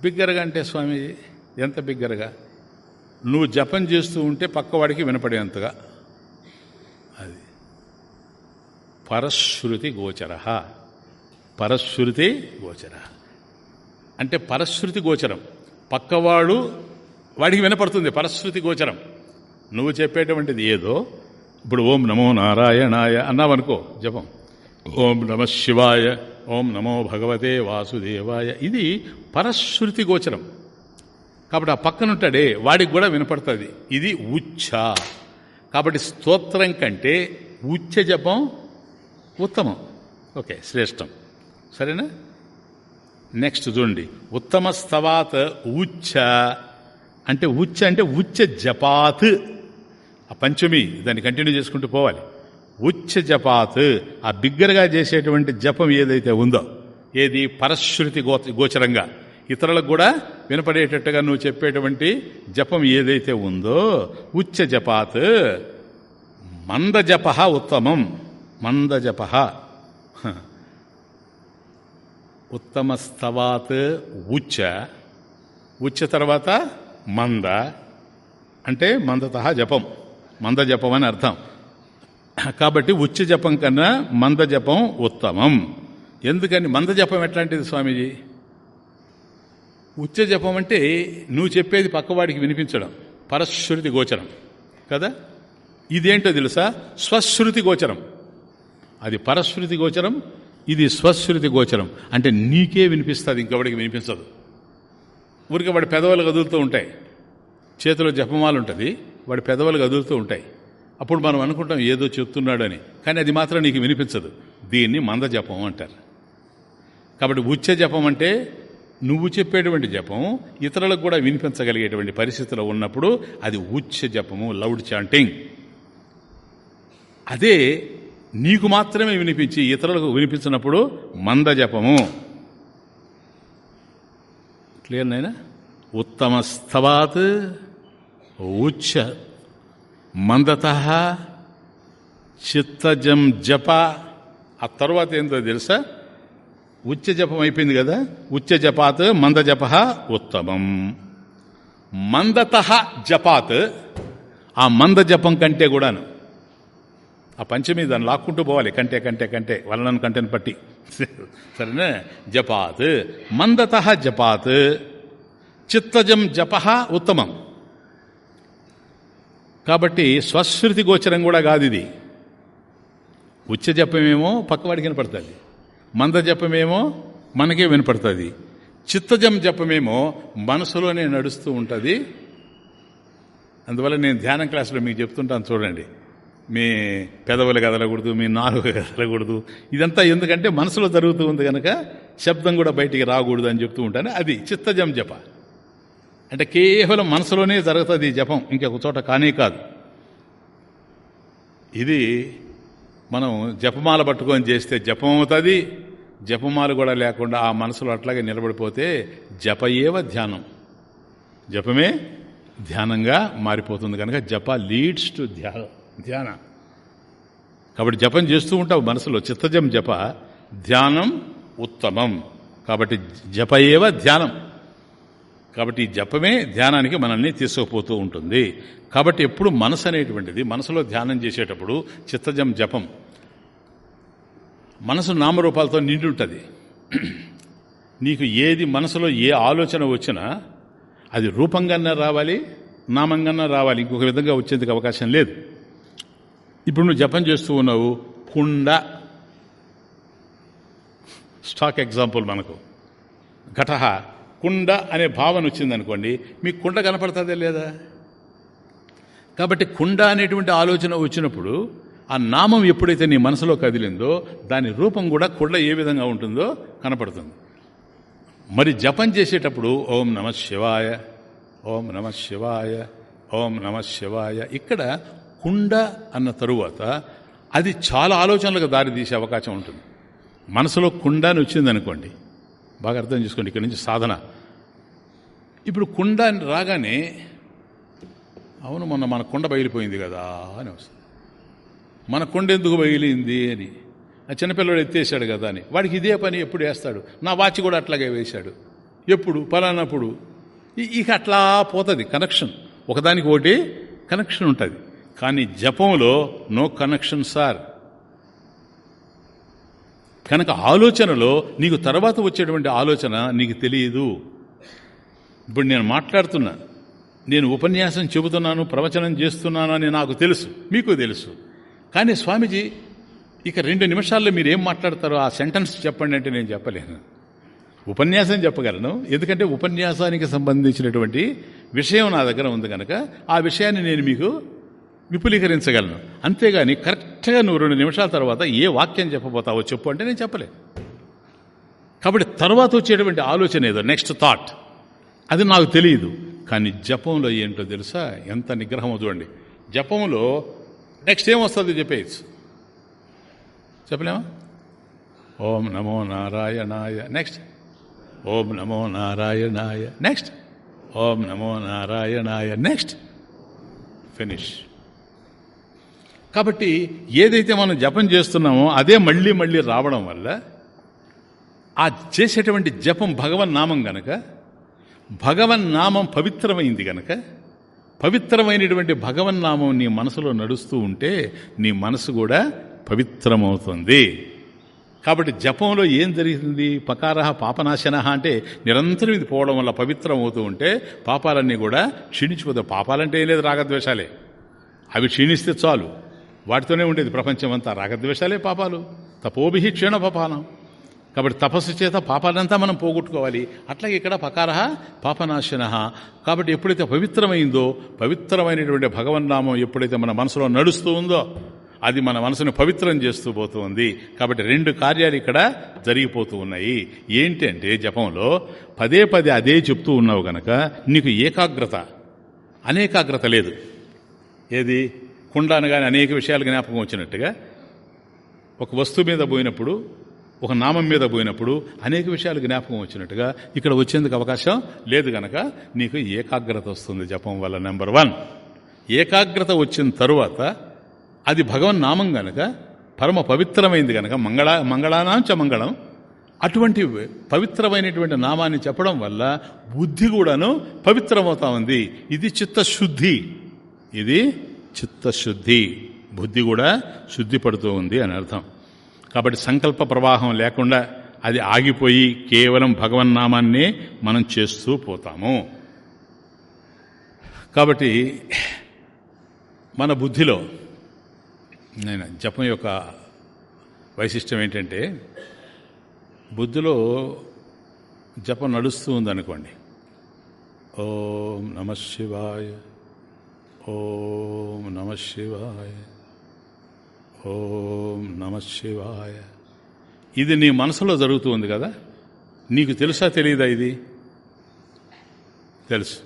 బిగ్గరగా అంటే స్వామి ఎంత బిగ్గరగా? నువ్వు జపం చేస్తూ ఉంటే పక్కవాడికి వినపడేంతగా. అది. పరశ్రుతి గోచర. పరశ్రుతి గోచర. అంటే పరశ్రుతి గోచరం. పక్కవాడు వాడికి వినపడుతుంది పరశ్రుతి గోచరం. నువ్వు చెప్పేటువంటిది ఏదో. ఇప్పుడు ఓం నమో నారాయణాయ అన్నావనుకో జపం. ఓం నమ శివాయ ఓం నమో భగవతే వాసుదేవాయ. ఇది పరశ్రుతి గోచరం. కాబట్టి ఆ పక్కనుంటాడే వాడికి కూడా వినపడుతుంది. ఇది ఉచ్చ. కాబట్టి స్తోత్రం కంటే ఉచ్చ జపం ఉత్తమం. ఓకే శ్రేష్టం. సరేనా? నెక్స్ట్ చూడండి. ఉత్తమ స్తవాత్ ఉచ్చ. అంటే ఉచ్చ అంటే ఉచ్చ జపాత్. ఆ పంచమి దాన్ని కంటిన్యూ చేసుకుంటూ పోవాలి. ఉచ్చ జపాత్ ఆ బిగ్గరగా చేసేటువంటి జపం ఏదైతే ఉందో ఏది పరశ్రుతి గో గోచరంగా. ఇతరులకు కూడా వినపడేటట్టుగా నువ్వు చెప్పేటువంటి జపం ఏదైతే ఉందో ఉచ్చ జపాత్ మందజప ఉత్తమం మందజప ఉత్తమస్తవాత్ ఉచ్చ. ఉచ్చ తర్వాత మంద. అంటే మందత జపం. మంద జపం అని అర్థం. కాబట్టి ఉచ్చ జపం కన్నా మంద జపం ఉత్తమం. ఎందుకని మంద జపం ఎట్లాంటిది స్వామీజీ? ఉచ్చ జపం అంటే నువ్వు చెప్పేది పక్కవాడికి వినిపించడం పరశ్రుతి గోచరం కదా? ఇదేంటో తెలుసా? స్వశ్రుతి గోచరం. అది పరశ్రుతి గోచరం ఇది స్వశ్రుతి గోచరం. అంటే నీకే వినిపిస్తుంది ఇంకెవడికి వినిపించదు. ఊరికే వాడి పెదవులు కదులుతూ ఉంటాయి. చేతిలో జపమాలు ఉంటుంది వాడి పెదవులు కదులుతూ ఉంటాయి. అప్పుడు మనం అనుకుంటాం ఏదో చెప్తున్నాడని. కానీ అది మాత్రం నీకు వినిపించదు. దీన్ని మంద జపం అంటారు. కాబట్టి ఉచ్చ జపం అంటే నువ్వు చెప్పేటువంటి జపం ఇతరులకు కూడా వినిపించగలిగేటువంటి పరిస్థితిలో ఉన్నప్పుడు అది ఉచ్చ జపము లౌడ్ చాంటింగ్. అదే నీకు మాత్రమే వినిపించి ఇతరులకు వినిపించినప్పుడు మంద జపము. క్లియర్ నైనా? ఉత్తమ స్థవాత్ ఉచ్చ మందత చిత్తజం జప. ఆ తర్వాత ఏంటో తెలుసా? ఉచ్చ జపం అయిపోయింది కదా? ఉచ్చ జపాత్ మంద జప ఉత్తమం. మందత జపాత్ ఆ మంద జపం కంటే కూడాను. ఆ పంచమి దాన్ని లాక్కుంటూ పోవాలి కంటే కంటే కంటే వలనను కంటెను పట్టి. సరేనా? జపాత్. మందత జపాత్. చిత్తజం జప ఉత్తమం. కాబట్టి స్వశ్రుతి గోచరం కూడా కాదు ఇది ఉచ్చ జపమేమో పక్కవాడికి వినపడుతుంది. మంద జపమేమో మనకే వినపడుతుంది. చిత్తజం జపమేమో మనసులోనే నడుస్తూ ఉంటుంది. అందువల్ల నేను ధ్యానం క్లాసులో మీకు చెప్తుంటాను చూడండి. మీ పెదవులు కదలకూడదు మీ నాలుగు కదలకూడదు. ఇదంతా ఎందుకంటే మనసులో జరుగుతూ ఉంది కనుక శబ్దం కూడా బయటికి రాకూడదు అని చెప్తూ ఉంటాను. అది చిత్తజం జప. అంటే కేవలం మనసులోనే జరుగుతుంది జపం. ఇంకొక చోట కానే కాదు. ఇది మనం జపమాల పట్టుకొని చేస్తే జపం అవుతుంది. జపమాలు కూడా లేకుండా ఆ మనసులో అట్లాగే నిలబడిపోతే జపయేవ ధ్యానం. జపమే ధ్యానంగా మారిపోతుంది కనుక జప లీడ్స్ టు ధ్యాన ధ్యాన. కాబట్టి జపం చేస్తూ ఉంటావు మనసులో. చిత్తజం జప ధ్యానం ఉత్తమం. కాబట్టి జపయేవ ధ్యానం. కాబట్టి ఈ జపమే ధ్యానానికి మనల్ని తీసుకుపోతూ ఉంటుంది. కాబట్టి ఎప్పుడు మనసు అనేటువంటిది మనసులో ధ్యానం చేసేటప్పుడు చిత్తజం జపం మనసు నామరూపాలతో నిండి ఉంటుంది నీకు ఏది మనసులో ఏ ఆలోచన వచ్చినా అది రూపంగానే రావాలి నామంగానే రావాలి. ఇంకొక విధంగా వచ్చేందుకు అవకాశం లేదు. ఇప్పుడు నువ్వు జపం చేస్తూ ఉన్నావు. కుండ. స్టాక్ ఎగ్జాంపుల్ మనకు. ఘటహ కుండ అనే భావన వచ్చిందనుకోండి మీకు కుండ కనపడుతుందే లేదా? కాబట్టి కుండ అనేటువంటి ఆలోచన వచ్చినప్పుడు ఆ నామం ఎప్పుడైతే నీ మనసులో కదిలిందో దాని రూపం కూడా కుండ ఏ విధంగా ఉంటుందో కనపడుతుంది. మరి జపం చేసేటప్పుడు ఓం నమ శివాయ ఓం నమ శివాయ ఓం నమ శివాయ ఇక్కడ కుండ అన్న తరువాత అది చాలా ఆలోచనలకు దారి తీసే అవకాశం ఉంటుంది. మనసులో కుండ అని వచ్చిందనుకోండి బాగా అర్థం చేసుకోండి ఇక్కడ నుంచి సాధన. ఇప్పుడు కుండ రాగానే అవును మొన్న మన కుండ బయలిపోయింది కదా అని వస్తుంది. మన కుండ ఎందుకు బయలింది అని. ఆ చిన్నపిల్లడు ఎత్తేసాడు కదా అని. వాడికి ఇదే పని ఎప్పుడు వేస్తాడు? నా వాచి కూడా అట్లాగే వేశాడు. ఎప్పుడు? పలానప్పుడు. ఇక అట్లా పోతుంది కనెక్షన్ ఒకదానికి ఒకటి కనెక్షన్ ఉంటుంది. కానీ జపంలో నో కనెక్షన్ సార్ కనుక ఆలోచనలో నీకు తర్వాత వచ్చేటువంటి ఆలోచన నీకు తెలియదు ఇప్పుడు నేను మాట్లాడుతున్నా. నేను ఉపన్యాసం చెబుతున్నాను ప్రవచనం చేస్తున్నాను అని నాకు తెలుసు. మీకు తెలుసు. కానీ స్వామీజీ ఇక రెండు నిమిషాల్లో మీరు ఏం మాట్లాడతారో ఆ సెంటెన్స్ చెప్పండి అంటే నేను చెప్పలేను. ఉపన్యాసం చెప్పగలను. ఎందుకంటే ఉపన్యాసానికి సంబంధించినటువంటి విషయం నా దగ్గర ఉంది కనుక ఆ విషయాన్ని నేను మీకు విపులీకరించగలను. అంతేగాని కరెక్ట్గా నువ్వు రెండు నిమిషాల తర్వాత ఏ వాక్యం చెప్పబోతావో చెప్పు అంటే నేను చెప్పలేను. కాబట్టి తర్వాత వచ్చేటువంటి ఆలోచన ఏదో నెక్స్ట్ థాట్ అది నాకు తెలియదు కానీ జపంలో ఏంటో తెలుసా? ఎంత నిగ్రహమో చూడండి. జపంలో నెక్స్ట్ ఏమొస్తుంది చెప్పేయచ్చు. చెప్పలేమా? ఓం నమో నారాయణాయ. నెక్స్ట్ ఓం నమో నారాయణాయ. నెక్స్ట్ ఓం నమో నారాయణాయ. నెక్స్ట్ ఫినిష్ కాబట్టి ఏదైతే మనం జపం చేస్తున్నామో అదే మళ్ళీ మళ్ళీ రావడం వల్ల ఆ చేసేటువంటి జపం భగవన్ నామం గనక భగవన్ నామం పవిత్రమైంది గనక పవిత్రమైనటువంటి భగవన్ నామం నీ మనసులో నడుస్తూ ఉంటే నీ మనసు కూడా పవిత్రమవుతుంది. కాబట్టి జపంలో ఏం జరిగింది? పకార పాపనాశన అంటే నిరంతరం ఇది పోవడం వల్ల పవిత్రం అవుతూ ఉంటే పాపాలన్నీ కూడా క్షీణించిపోతాయి పాపాలంటే ఏం లేదు రాగద్వేషాలే. అవి క్షీణిస్తే చాలు. వాటితోనే ఉండేది ప్రపంచం అంతా రాగద్వేషాలే పాపాలు. తపోభిహి క్షీణ పాపాలం కాబట్టి తపస్సు చేత పాపాలంతా మనం పోగొట్టుకోవాలి. అట్లాగే ఇక్కడ పకార పాపనాశన. కాబట్టి ఎప్పుడైతే పవిత్రమైందో పవిత్రమైనటువంటి భగవన్నామం ఎప్పుడైతే మన మనసులో నడుస్తూ ఉందో అది మన మనసును పవిత్రం చేస్తూ పోతుంది. కాబట్టి రెండు కార్యాలు ఇక్కడ జరిగిపోతూ ఉన్నాయి. ఏంటంటే జపంలో పదే పదే అదే చెప్తూ ఉన్నావు గనక నీకు ఏకాగ్రత. అనేకాగ్రత లేదు. ఏది? కుండాను కానీ అనేక విషయాలు జ్ఞాపకం వచ్చినట్టుగా. ఒక వస్తువు మీద పోయినప్పుడు ఒక నామం మీద పోయినప్పుడు అనేక విషయాలు జ్ఞాపకం వచ్చినట్టుగా ఇక్కడ వచ్చేందుకు అవకాశం లేదు గనక నీకు ఏకాగ్రత వస్తుంది జపం వల్ల నెంబర్ వన్ ఏకాగ్రత వచ్చిన తరువాత అది భగవన్ నామం గనక పరమ పవిత్రమైంది గనక మంగళ మంగళానాంచ మంగళం అటువంటి పవిత్రమైనటువంటి నామాన్ని చెప్పడం వల్ల బుద్ధి కూడాను పవిత్రమవుతా ఉంది ఇది చిత్తశుద్ధి. ఇది చిత్తశుద్ధి. బుద్ధి కూడా శుద్ధి పడుతూ ఉంది అని అర్థం. కాబట్టి సంకల్ప ప్రవాహం లేకుండా అది ఆగిపోయి కేవలం భగవన్నామాన్నే మనం చేస్తూ పోతాము. కాబట్టి మన బుద్ధిలో నేను జపం యొక్క వైశిష్టం ఏంటంటే బుద్ధిలో జపం నడుస్తూ ఉందనుకోండి. ఓం నమ శివాయ ఓం నమ శివాయ. ఓం నమ శివాయ. ఇది నీ మనసులో జరుగుతుంది కదా? నీకు తెలుసా తెలియదా ఇది? తెలుసు.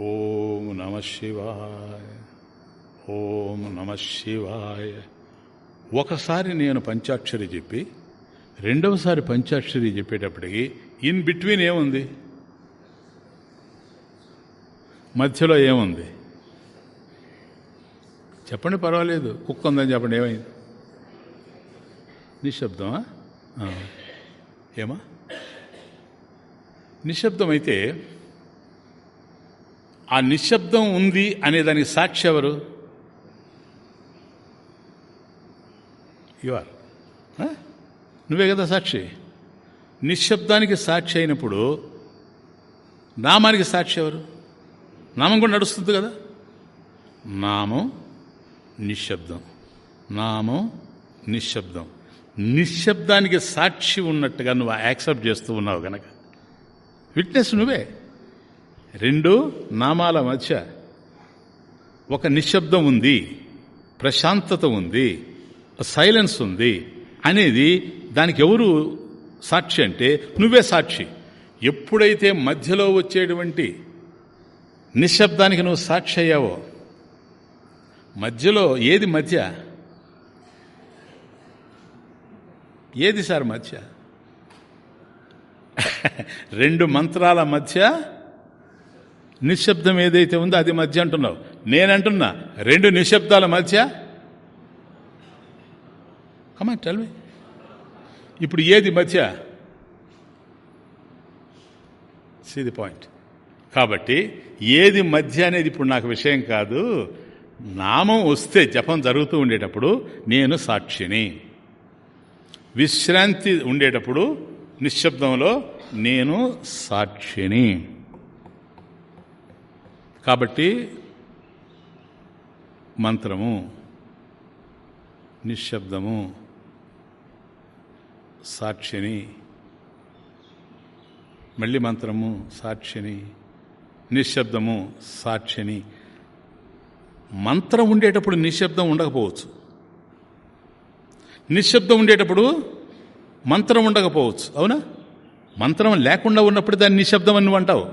ఓం నమ శివాయ. ఓం నమ శివాయ. ఒకసారి నేను పంచాక్షరి చెప్పి రెండవసారి పంచాక్షరి చెప్పేటప్పటికి ఇన్ బిట్వీన్ ఏముంది? మధ్యలో ఏముంది? చెప్పండి పర్వాలేదు. కుక్క ఉందని చెప్పండి ఏమైంది? నిశ్శబ్దమా? ఏమా? నిశ్శబ్దం అయితే ఆ నిశ్శబ్దం ఉంది అనే దానికి సాక్షి ఎవరు? ఆర్ నువ్వే కదా సాక్షి. నిశ్శబ్దానికి సాక్షి అయినప్పుడు నామానికి సాక్షి ఎవరు? నామం కూడా నడుస్తుంది కదా? నామం నిశ్శబ్దం. నామం నిశ్శబ్దం. నిశ్శబ్దానికి సాక్షి ఉన్నట్టుగా నువ్వు యాక్సెప్ట్ చేస్తూ ఉన్నావు గనక. విట్నెస్ నువ్వే. రెండు నామాల మధ్య ఒక నిశ్శబ్దం ఉంది ప్రశాంతత ఉంది సైలెన్స్ ఉంది అనేది దానికి ఎవరు సాక్షి అంటే నువ్వే సాక్షి. ఎప్పుడైతే మధ్యలో వచ్చేటువంటి నిశ్శబ్దానికి నువ్వు సాక్షి అయ్యావో మధ్యలో ఏది మధ్య? ఏది సార్ మధ్య? రెండు మంత్రాల మధ్య నిశ్శబ్దం ఏదైతే ఉందో అది మధ్య అంటున్నావు. నేనంటున్నా రెండు నిశ్శబ్దాల మధ్య? కమా టెల్వి ఇప్పుడు ఏది మధ్య? సీ ది పాయింట్ కాబట్టి ఏది మధ్య అనేది ఇప్పుడు నాకు విషయం కాదు. నామం వస్తే జపం జరుగుతూ ఉండేటప్పుడు నేను సాక్షిని. విశ్రాంతి ఉండేటప్పుడు నిశ్శబ్దంలో నేను సాక్షిని. కాబట్టి మంత్రము నిశ్శబ్దము సాక్షిని. మళ్ళీ మంత్రము సాక్షిని. నిశ్శబ్దము సాక్షిని. మంత్రం ఉండేటప్పుడు నిశ్శబ్దం ఉండకపోవచ్చు. నిశ్శబ్దం ఉండేటప్పుడు మంత్రం ఉండకపోవచ్చు. అవునా? మంత్రం లేకుండా ఉన్నప్పుడు దాన్ని నిశ్శబ్దం అని అంటావు.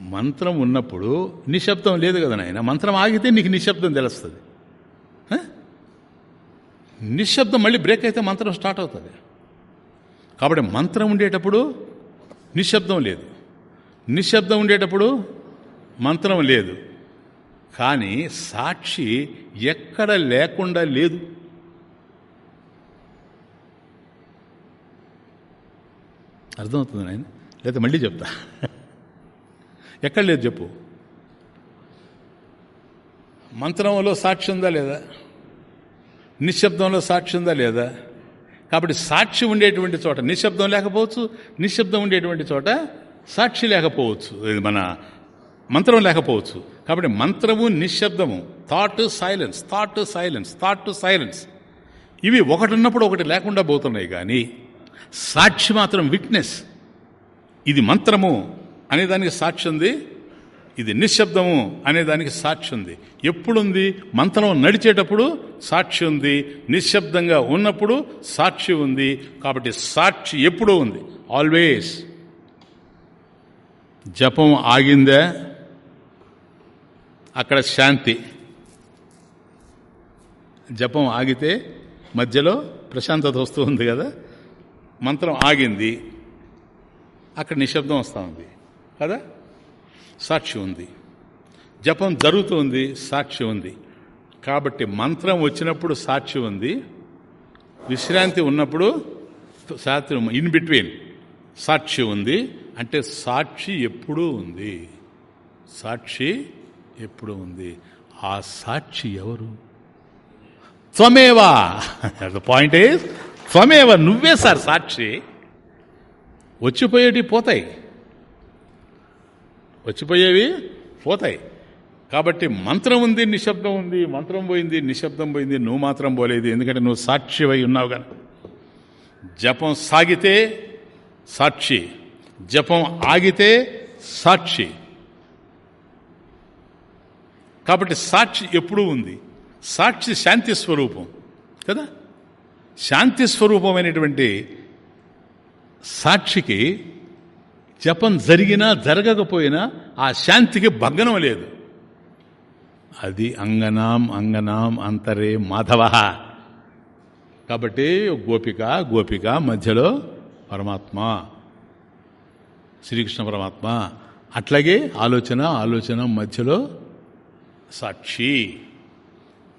మంత్రం ఉన్నప్పుడు నిశ్శబ్దం లేదు కదా నాయన? మంత్రం ఆగితే నీకు నిశ్శబ్దం తెలుస్తుంది. నిశ్శబ్దం మళ్ళీ బ్రేక్ అయితే మంత్రం స్టార్ట్ అవుతుంది. కాబట్టి మంత్రం ఉండేటప్పుడు నిశ్శబ్దం లేదు. నిశ్శబ్దం ఉండేటప్పుడు మంత్రం లేదు. కానీ సాక్షి ఎక్కడ లేకుండా లేదు. అర్థమవుతుంది నాయన? లేదా మళ్ళీ చెప్తా. ఎక్కడ లేదు చెప్పు. మంత్రంలో సాక్షి ఉందా లేదా? నిశ్శబ్దంలో సాక్షి ఉందా లేదా? కాబట్టి సాక్షి ఉండేటువంటి చోట నిశ్శబ్దం లేకపోవచ్చు నిశ్శబ్దం ఉండేటువంటి చోట సాక్షి లేకపోవచ్చు. ఇది మన మంత్రం లేకపోవచ్చు. కాబట్టి మంత్రము నిశ్శబ్దము thought silence thought silence thought silence ఇవి ఒకటి ఉన్నప్పుడు ఒకటి లేకుండా పోతున్నాయి కానీ సాక్షి మాత్రం విట్నెస్ ఇది మంత్రము అనేదానికి సాక్షి ఉంది ఇది నిశ్శబ్దము అనేదానికి సాక్షి ఉంది. ఎప్పుడుంది? మంత్రం నడిచేటప్పుడు సాక్షి ఉంది నిశ్శబ్దంగా ఉన్నప్పుడు సాక్షి ఉంది. కాబట్టి సాక్షి ఎప్పుడూ ఉంది. ఆల్వేస్ జపం ఆగిందే? అక్కడ శాంతి. జపం ఆగితే మధ్యలో ప్రశాంతత వస్తూ ఉంది కదా? మంత్రం ఆగింది. అక్కడ నిశ్శబ్దం వస్తూ ఉంది. కదా? సాక్షి ఉంది. జపం జరుగుతుంది సాక్షి ఉంది. కాబట్టి మంత్రం వచ్చినప్పుడు సాక్షి ఉంది. విశ్రాంతి ఉన్నప్పుడు సాక్షి ఇన్ బిట్వీన్. సాక్షి ఉంది. అంటే సాక్షి ఎప్పుడూ ఉంది. సాక్షి ఎప్పుడు ఉంది? ఆ సాక్షి ఎవరు? త్వమేవా ద పాయింట్ ఏ త్వమేవ నువ్వే సార్ సాక్షి. వచ్చిపోయేటి పోతాయి. వచ్చిపోయేవి పోతాయి. కాబట్టి మంత్రం ఉంది నిశ్శబ్దం ఉంది మంత్రం పోయింది నిశ్శబ్దం పోయింది నువ్వు మాత్రం పోలేదు ఎందుకంటే నువ్వు సాక్షివై ఉన్నావు కనుక. జపం సాగితే సాక్షి. జపం ఆగితే సాక్షి. కాబట్టి సాక్షి ఎప్పుడూ ఉంది. సాక్షి శాంతి స్వరూపం. కదా? శాంతి స్వరూపమైనటువంటి సాక్షికి జపం జరిగినా జరగకపోయినా ఆ శాంతికి భగ్నం లేదు. అది అంగనాం అంగనాం అంతరే మాధవ. కాబట్టి గోపిక గోపిక మధ్యలో పరమాత్మ శ్రీకృష్ణ పరమాత్మ. అట్లాగే ఆలోచన ఆలోచన మధ్యలో సాక్షి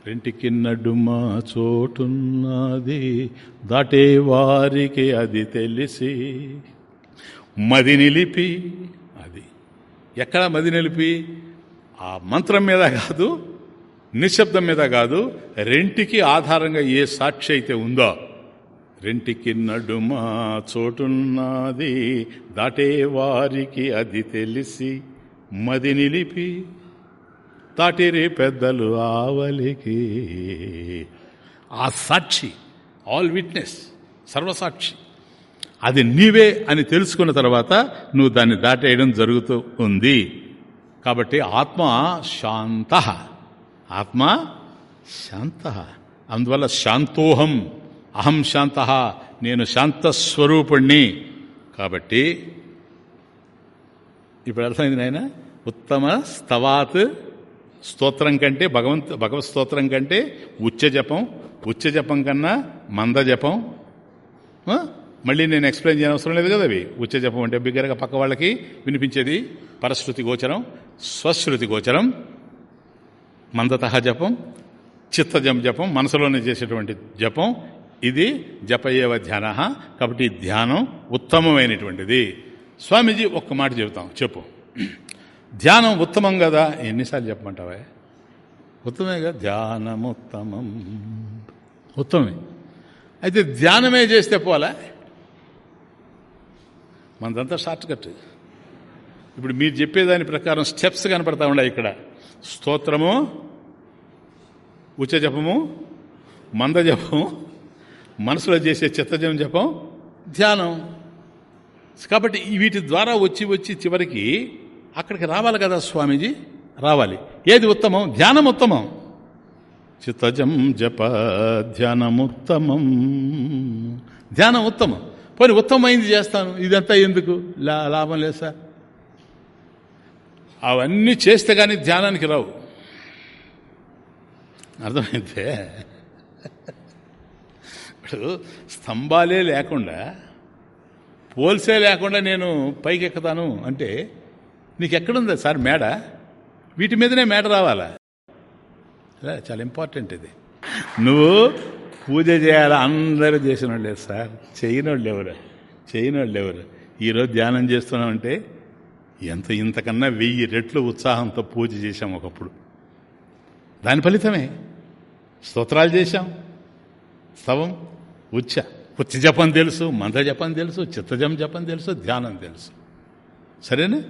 రెంటికి నడుమా చోటున్నది దాటే వారికి అది తెలిసి. మది నిలిపి అది. ఎక్కడ మది నిలిపి? ఆ మంత్రం మీద కాదు నిశ్శబ్దం మీద కాదు రెంటికి ఆధారంగా ఏ సాక్షి అయితే ఉందో రెంటికి నడుమా చోటున్నది దాటే వారికి అది తెలిసి. మది నిలిపి తటిరి పెద్దలు ఆవలికి. ఆ సాక్షి ఆల్ విట్నెస్ సర్వసాక్షి. అది నీవే అని తెలుసుకున్న తర్వాత నువ్వు దాన్ని దాటేయడం జరుగుతూ ఉంది. కాబట్టి ఆత్మ శాంత. ఆత్మ శాంత. అందువల్ల శాంతోహం అహం శాంత నేను శాంతస్వరూపుణ్ణి కాబట్టి ఇప్పుడు అర్థమైంది నాయన? ఉత్తమ స్తవాత్ స్తోత్రం కంటే భగవంత్ భగవత్ స్తోత్రం కంటే ఉచ్చ జపం ఉచ్చ జపం కన్నా మంద జపం. మళ్ళీ నేను ఎక్స్ప్లెయిన్ చేయనవసరం లేదు కదా అవి. ఉచ్చ జపం అంటే బిగ్గరగా పక్క వాళ్ళకి వినిపించేది పరశ్రుతి గోచరం స్వశ్రుతి గోచరం మందత జపం చిత్తజం జపం మనసులోనే చేసేటువంటి జపం. ఇది జపయేవ ధ్యాన. కాబట్టి ధ్యానం ఉత్తమమైనటువంటిది. స్వామీజీ ఒక్క మాట చెబుతాం. చెప్పు. ధ్యానం ఉత్తమం కదా? ఎన్నిసార్లు చెప్పమంటావా? ఉత్తమే కదా? ధ్యానముత్తమం ఉత్తమే. అయితే ధ్యానమే చేస్తే పోలే? మనదంతా షార్ట్ కట్ ఇప్పుడు మీరు చెప్పేదాని ప్రకారం స్టెప్స్ కనపడతా ఉన్నాయి ఇక్కడ. స్తోత్రము ఉచ్చ జపము మంద జపము మనసులో చేసే చిత్తజం జపం ధ్యానం. కాబట్టి వీటి ద్వారా వచ్చి వచ్చి చివరికి అక్కడికి రావాలి కదా స్వామీజీ? రావాలి. ఏది ఉత్తమం? ధ్యానం ఉత్తమం? చిత్తజం జప ధ్యానముత్తమం. ధ్యానం ఉత్తమం. పోనీ ఉత్తమమైంది చేస్తాను. ఇదంతా ఎందుకు? లాభం లేదు సార్ అవన్నీ చేస్తే కానీ ధ్యానానికి రావు. అర్థమైతే ఇప్పుడు స్తంభాలే లేకుండా పోల్సే లేకుండా నేను పైకి ఎక్కుతాను అంటే నీకు ఎక్కడుందా సార్ మేడ? వీటి మీదనే మేడ రావాలా? అదే చాలా ఇంపార్టెంట్ ఇది. నువ్వు పూజ చేయాలి? అందరూ చేసిన వాళ్ళు లేదు సార్. చేయని వాళ్ళు ఎవరు? చేయని వాళ్ళు ఎవరు ఈరోజు ధ్యానం చేస్తున్నామంటే ఎంత ఇంతకన్నా వెయ్యి రెట్లు ఉత్సాహంతో పూజ చేశాం ఒకప్పుడు. దాని ఫలితమే. స్తోత్రాలు చేశాం. స్తవం ఉచ్చ. ఉచ్చ జపం తెలుసు మంత్ర జపం తెలుసు చిత్తజం జపం తెలుసు ధ్యానం తెలుసు. సరేనా?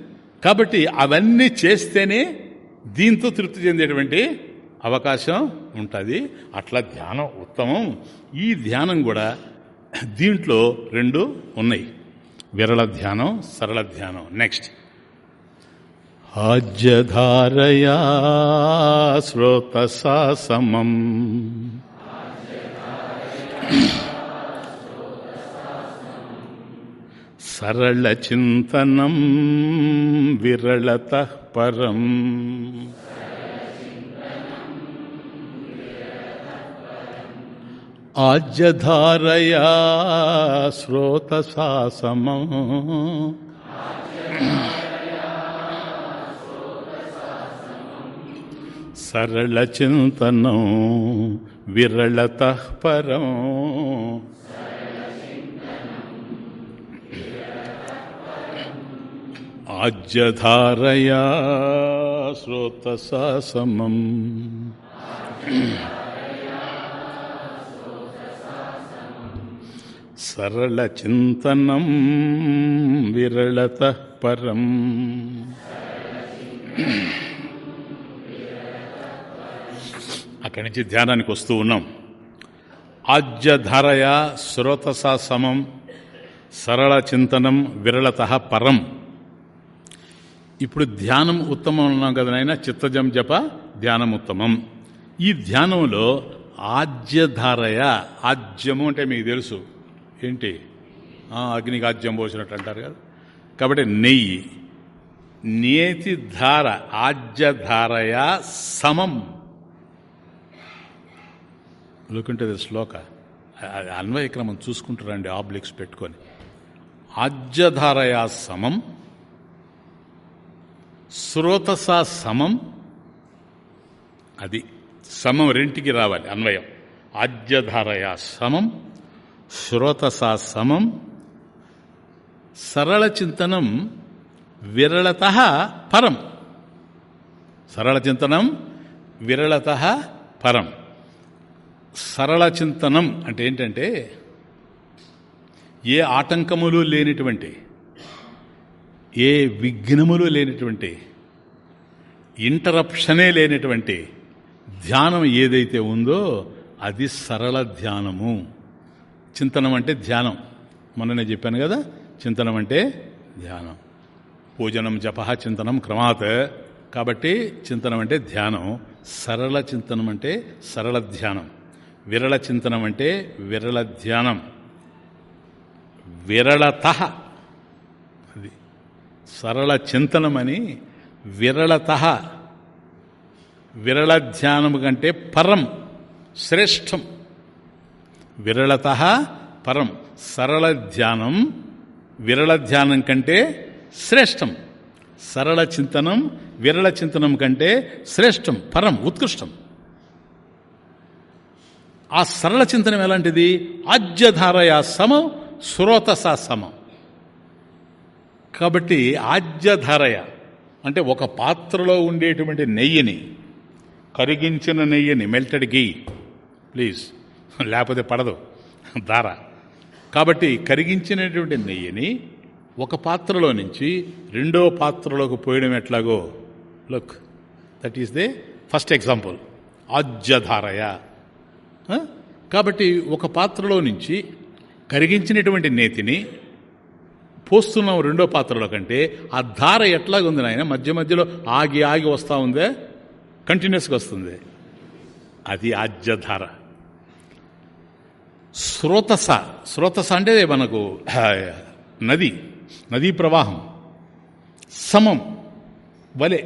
కాబట్టి అవన్నీ చేస్తేనే దీంతో తృప్తి చెందేటువంటి అవకాశం ఉంటుంది. అట్లా ధ్యానం ఉత్తమం. ఈ ధ్యానం కూడా దీంట్లో రెండు ఉన్నాయి. విరళ ధ్యానం సరళ ధ్యానం. నెక్స్ట్ ఆజ్యధారయా శ్రోతసా సమం. సరళచింతనం విరళత పరం. ఆజ్యధారయా శ్రోతసా సమం సరళచింతనం విరళత పరం. ఆజ్యధారయా శ్రోతసా సమం సరళచింతనం విరళత పరం. అక్కడి నుంచి ధ్యానానికి వస్తూ ఉన్నాం. ఆజ్యధారయ శ్రోతసా సమం సరళ చింతనం విరళత పరం. ఇప్పుడు ధ్యానం ఉత్తమం ఉన్నాం కదా నాయన చిత్తజం జప ధ్యానం ఉత్తమం. ఈ ధ్యానంలో ఆజ్యధారయ ఆజ్యము అంటే మీకు తెలుసు. ఏంటి? అగ్నికి ఆజ్యం పోసినట్టు అంటారు కదా. కాబట్టి నెయ్యి. నేతి ధార ఆజ్యధారయ సమం. లుకుంటే శ్లోక. అన్వయక్రమం చూసుకుంటారండి ఆబ్లిక్స్ పెట్టుకొని. ఆజ్యధారయా సమం. శ్రోతస సమం. అది సమం రెంటికి రావాలి అన్వయం. ఆద్యధారయ సమం శ్రోతసా సమం. సరళ చింతనం విరళత పరం. సరళ చింతనం విరళత పరం. సరళ చింతనం అంటే ఏంటంటే ఏ ఆటంకములు లేనిటువంటి ఏ విఘ్నములు లేనటువంటి ఇంటరప్షనే లేనటువంటి ధ్యానం ఏదైతే ఉందో అది సరళ ధ్యానము. చింతనం అంటే ధ్యానం. మొన్ననే చెప్పాను కదా చింతనం అంటే ధ్యానం. పూజనం జప చింతనం క్రమాత్. కాబట్టి చింతనం అంటే ధ్యానం సరళ చింతనం అంటే సరళ ధ్యానం. విరళ చింతనం అంటే విరళ ధ్యానం. విరళత సరళ చింతనమని విరళత. విరళ ధ్యానము కంటే పరం శ్రేష్టం. విరళత పరం సరళ ధ్యానం విరళ ధ్యానం కంటే శ్రేష్టం. సరళ చింతనం విరళ చింతనం కంటే శ్రేష్టం పరం ఉత్కృష్టం. ఆ సరళ చింతనం ఎలాంటిది? ఆజ్యధారయా సమం శ్రోతస సమం. కాబట్టి ఆజ్యధరయ అంటే ఒక పాత్రలో ఉండేటువంటి నెయ్యిని కరిగించిన నెయ్యిని మెల్టెడ్ గీ ప్లీజ్ లేకపోతే పడదు ధార. కాబట్టి కరిగించినటువంటి నెయ్యిని ఒక పాత్రలో నుంచి రెండో పాత్రలోకి పోయడం ఎట్లాగో? Look that is the first example ఆజ్యధారయ. కాబట్టి ఒక పాత్రలో నుంచి కరిగించినటువంటి నేతిని పోస్తున్నాం రెండో పాత్రలో కంటే ఆ ధార ఎట్లాగుంది నాయన? మధ్య మధ్యలో ఆగి ఆగి వస్తూ ఉందే? కంటిన్యూస్గా వస్తుంది. అది ఆజ్యధార శ్రోతస శ్రోతస అంటే మనకు నది. నదీ ప్రవాహం. సమం. వలె.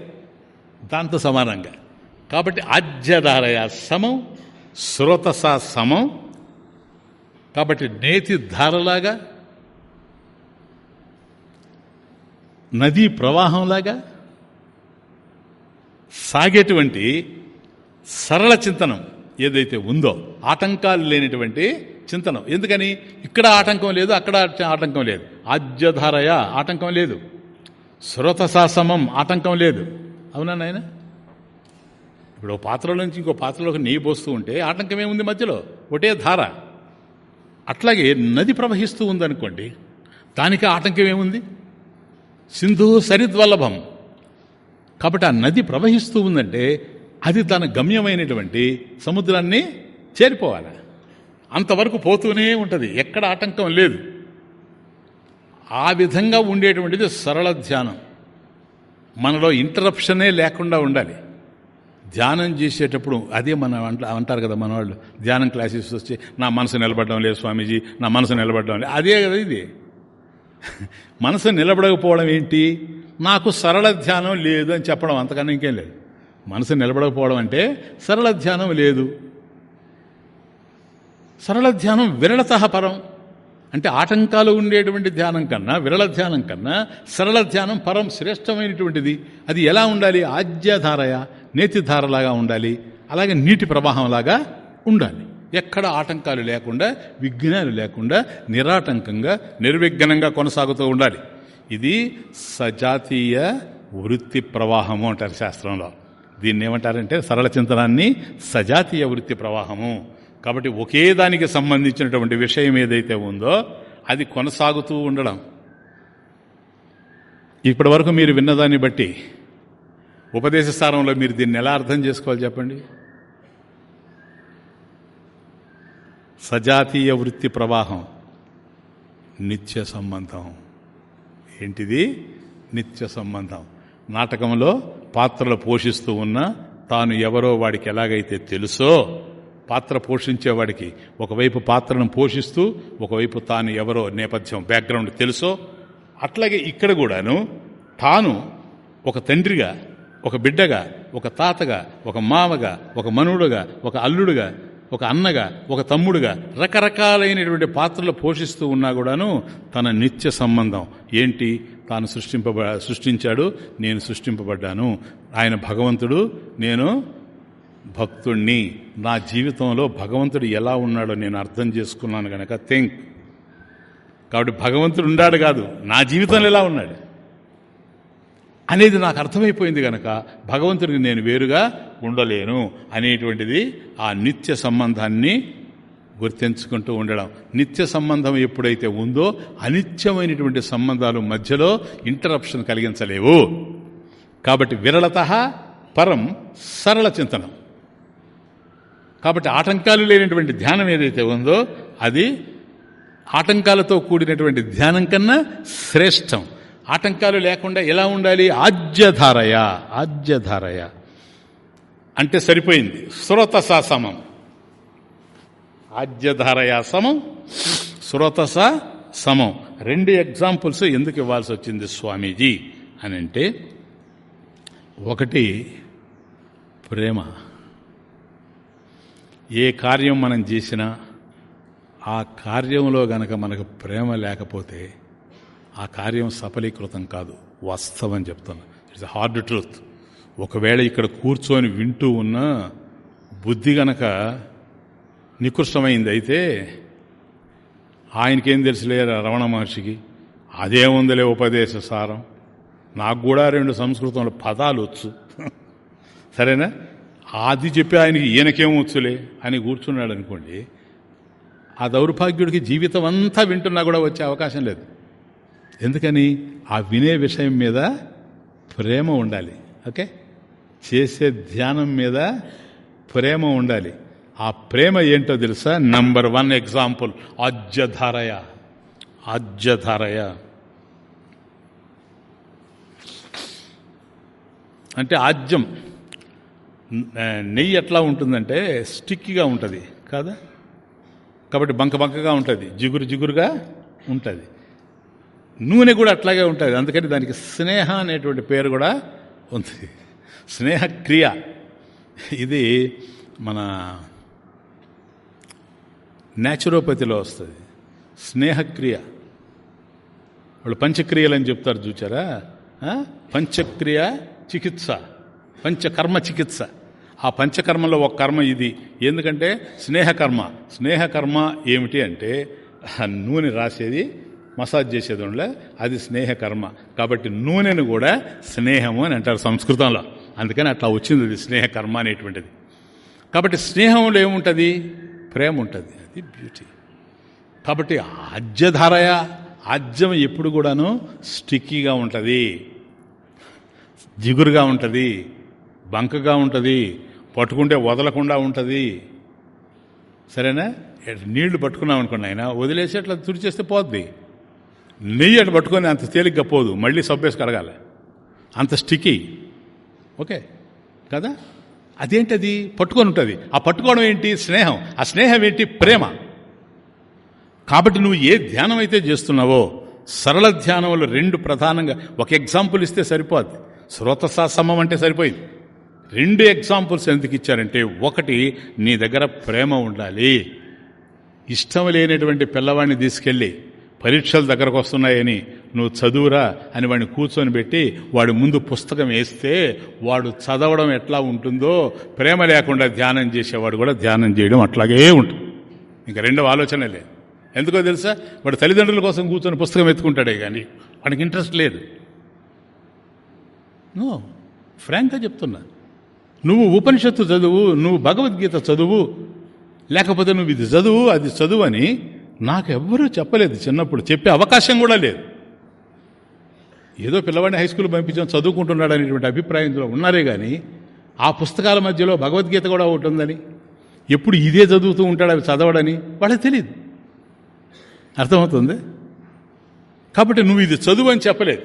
దాంతో సమానంగా. కాబట్టి ఆజ్యధారయ సమం శ్రోతస సమం. కాబట్టి నేతి ధారలాగా నదీ ప్రవాహంలాగా సాగేటువంటి సరళ చింతనం ఏదైతే ఉందో ఆటంకాలు లేనిటువంటి చింతనం. ఎందుకని? ఇక్కడ ఆటంకం లేదు అక్కడ ఆటంకం లేదు. ఆద్యధారయ ఆటంకం లేదు. శ్రోతసాసమం ఆటంకం లేదు. అవునా నాయన? ఇప్పుడు ఒక పాత్రలో నుంచి ఇంకో పాత్రలోకి నెయ్యి పోస్తూ ఉంటే ఆటంకం ఏముంది మధ్యలో? ఒకటే ధార. అట్లాగే నది ప్రవహిస్తూ ఉందనుకోండి దానికి ఆటంకం ఏముంది? సింధు సరిద్వల్లభం. కాబట్టి ఆ నది ప్రవహిస్తూ ఉందంటే అది తన గమ్యమైనటువంటి సముద్రాన్ని చేరిపోవాలి. అంతవరకు పోతూనే ఉంటుంది. ఎక్కడ ఆటంకం లేదు. ఆ విధంగా ఉండేటువంటిది సరళ ధ్యానం. మనలో ఇంటరప్షనే లేకుండా ఉండాలి. ధ్యానం చేసేటప్పుడు అదే మన అంటారు కదా మన వాళ్ళు ధ్యానం క్లాసెస్ వచ్చి నా మనసు నిలబడడం లేదు స్వామీజీ నా మనసు నిలబడడం లేదు. అదే కదా ఇది. మనసు నిలబడకపోవడం ఏంటి? నాకు సరళ ధ్యానం లేదు అని చెప్పడం అంతకన్నా ఇంకేం లేదు. మనసు నిలబడకపోవడం అంటే సరళ ధ్యానం లేదు. సరళ ధ్యానం విరళత పరం. అంటే ఆటంకాలు ఉండేటువంటి ధ్యానం కన్నా విరళ ధ్యానం కన్నా సరళ ధ్యానం పరం శ్రేష్టమైనటువంటిది. అది ఎలా ఉండాలి? ఆజ్యధారయ నేతిధారలాగా ఉండాలి. అలాగే నీటి ప్రవాహంలాగా ఉండాలి. ఎక్కడ ఆటంకాలు లేకుండా విఘ్నాలు లేకుండా నిరాటంకంగా నిర్విఘ్నంగా కొనసాగుతూ ఉండాలి. ఇది సజాతీయ వృత్తి ప్రవాహము అంటారు శాస్త్రంలో. దీన్ని ఏమంటారంటే సరళ చింతనాన్ని సజాతీయ వృత్తి ప్రవాహము. కాబట్టి ఒకే దానికి సంబంధించినటువంటి విషయం ఏదైతే ఉందో అది కొనసాగుతూ ఉండడం. ఇప్పటి వరకు మీరు విన్నదాన్ని బట్టి ఉపదేశ స్థానంలో మీరు దీన్ని ఎలా అర్థం చేసుకోవాలి చెప్పండి? సజాతీయ వృత్తి ప్రవాహం నిత్య సంబంధం. ఏంటిది? నిత్య సంబంధం. నాటకంలో పాత్రలు పోషిస్తూ ఉన్న తాను ఎవరో వాడికి ఎలాగైతే తెలుసో పాత్ర పోషించేవాడికి ఒకవైపు పాత్రను పోషిస్తూ ఒకవైపు తాను ఎవరో నేపథ్యం బ్యాక్గ్రౌండ్ తెలుసో అట్లాగే ఇక్కడ కూడాను తాను ఒక తండ్రిగా ఒక బిడ్డగా ఒక తాతగా ఒక మామగా ఒక మనుడుగా ఒక అల్లుడుగా ఒక అన్నగా ఒక తమ్ముడుగా రకరకాలైనటువంటి పాత్రలు పోషిస్తూ ఉన్నా కూడాను తన నిత్య సంబంధం. ఏంటి? తాను సృష్టింపబ సృష్టించాడు నేను సృష్టింపబడ్డాను. ఆయన భగవంతుడు నేను భక్తుణ్ణి. నా జీవితంలో భగవంతుడు ఎలా ఉన్నాడో నేను అర్థం చేసుకున్నాను కనుక థింక్ కాబట్టి భగవంతుడు ఉన్నాడు కాదు నా జీవితంలో ఎలా ఉన్నాడు? అనేది నాకు అర్థమైపోయింది కనుక భగవంతుడికి నేను వేరుగా ఉండలేను అనేటువంటిది ఆ నిత్య సంబంధాన్ని గుర్తించుకుంటూ ఉండడం. నిత్య సంబంధం ఎప్పుడైతే ఉందో అనిత్యమైనటువంటి సంబంధాలు మధ్యలో ఇంటరప్షన్ కలిగించలేవు. కాబట్టి విరళత పరం సరళ చింతనం. కాబట్టి ఆటంకాలు లేనటువంటి ధ్యానం ఏదైతే ఉందో అది ఆటంకాలతో కూడినటువంటి ధ్యానం కన్నా శ్రేష్టం. ఆటంకాలు లేకుండా ఎలా ఉండాలి? ఆజ్యధారయ ఆజ్యధారయ. అంటే సరిపోయింది. శ్రోతస సమం. ఆజ్యధారయ సమం శ్రోతస సమం. రెండు ఎగ్జాంపుల్స్ ఎందుకు ఇవ్వాల్సి వచ్చింది స్వామీజీ అని అంటే ఒకటి ప్రేమ. ఏ కార్యం మనం చేసినా ఆ కార్యంలో గనక మనకు ప్రేమ లేకపోతే ఆ కార్యం సఫలీకృతం కాదు వాస్తవం చెప్తున్నా. ఇట్స్ హార్డ్ ట్రూత్ ఒకవేళ ఇక్కడ కూర్చొని వింటూ ఉన్న బుద్ధి గనక నికృష్టమైంది అయితే ఆయనకేం తెలుసులే రమణ మహర్షికి? అదేముందిలే ఉపదేశ సారం. నాకు కూడా రెండు సంస్కృతంలో పదాలు వచ్చు. సరేనా? అది చెప్పి ఆయనకి ఈయనకేం వచ్చులే అని కూర్చున్నాడు అనుకోండి ఆ దౌర్భాగ్యుడికి జీవితం అంతా వింటున్నా కూడా వచ్చే అవకాశం లేదు. ఎందుకని ఆ వినే విషయం మీద ప్రేమ ఉండాలి ఓకే? చేసే ధ్యానం మీద ప్రేమ ఉండాలి. ఆ ప్రేమ ఏంటో తెలుసా? నంబర్ వన్ ఎగ్జాంపుల్ ఆజ్యధారయ ఆజ్యధారయ అంటే ఆజ్యం నెయ్యి ఎట్లా ఉంటుందంటే స్టిక్గా ఉంటుంది కాదా? కాబట్టి బంక బంకగా ఉంటుంది జిగురు జిగురుగా ఉంటుంది. నూనె కూడా అట్లాగే ఉంటుంది. అందుకని దానికి స్నేహ అనేటువంటి పేరు కూడా ఉంది. స్నేహక్రియ. ఇది మన న్యాచురోపతిలో వస్తుంది. స్నేహక్రియ. వాళ్ళు పంచక్రియలు అని చెప్తారు చూచారా? పంచక్రియ చికిత్స. పంచకర్మ చికిత్స. ఆ పంచకర్మలో ఒక కర్మ ఇది. ఎందుకంటే స్నేహకర్మ. స్నేహకర్మ ఏమిటి అంటే ఆ నూనె రాసేది మసాజ్ చేసేది అది స్నేహకర్మ. కాబట్టి నూనెను కూడా స్నేహము అని అంటారు సంస్కృతంలో. అందుకని అట్లా వచ్చింది అది స్నేహకర్మ అనేటువంటిది. కాబట్టి స్నేహంలో ఏముంటుంది? ప్రేమ ఉంటుంది అది బ్యూటీ కాబట్టి ఆజ్యధారయ ఆజ్యం ఎప్పుడు కూడాను స్టిక్కీగా ఉంటుంది. జిగురుగా ఉంటుంది. బంకగా ఉంటుంది. పట్టుకుంటే వదలకుండా ఉంటుంది. సరేనా? నీళ్ళు పట్టుకున్నాం అనుకోండి ఆయన వదిలేసి అట్లా తుడిచేస్తే పోద్ది. నెయ్యి అటు పట్టుకొని అంత తేలిగ్గా పోదు. మళ్ళీ సబ్బేసి కడగాలి అంత స్టికీ. ఓకే. కదా? అదేంటది? పట్టుకొని ఉంటుంది. ఆ పట్టుకోవడం ఏంటి? స్నేహం. ఆ స్నేహం ఏంటి? ప్రేమ. కాబట్టి నువ్వు ఏ ధ్యానం అయితే చేస్తున్నావో సరళ ధ్యానంలో రెండు ప్రధానంగా ఒక ఎగ్జాంపుల్ ఇస్తే సరిపోద్ది. శ్రోతసాసమం అంటే సరిపోయింది. రెండు ఎగ్జాంపుల్స్ ఎందుకు ఇచ్చారంటే ఒకటి నీ దగ్గర ప్రేమ ఉండాలి. ఇష్టం లేనటువంటి పిల్లవాడిని తీసుకెళ్ళి పరీక్షలు దగ్గరకు వస్తున్నాయని నువ్వు చదువురా అని వాడిని కూర్చొని పెట్టి వాడి ముందు పుస్తకం వేస్తే వాడు చదవడం ఎట్లా ఉంటుందో ప్రేమ లేకుండా ధ్యానం చేసేవాడు కూడా ధ్యానం చేయడం అట్లాగే ఉంటుంది. ఇంకా రెండవ ఆలోచన లేదు. ఎందుకో తెలుసా? వాడు తల్లిదండ్రుల కోసం కూర్చొని పుస్తకం ఎత్తుకుంటాడే కానీ వాడికి ఇంట్రెస్ట్ లేదు. నో ఫ్రాంక్గా చెప్తున్నా. నువ్వు ఉపనిషత్తు చదువు నువ్వు భగవద్గీత చదువు లేకపోతే నువ్వు ఇది చదువు అది చదువు అని నాకెవ్వరూ చెప్పలేదు చిన్నప్పుడు. చెప్పే అవకాశం కూడా లేదు. ఏదో పిల్లవాడిని హై స్కూల్ పంపించాం చదువుకుంటున్నాడు అనేటువంటి అభిప్రాయంలో ఉన్నారే కానీ ఆ పుస్తకాల మధ్యలో భగవద్గీత కూడా ఉంటుందని ఎప్పుడు ఇదే చదువుతూ ఉంటాడు అవి చదవడని వాళ్ళకి తెలియదు అర్థమవుతుంది? కాబట్టి నువ్వు ఇది చదువు అని చెప్పలేదు.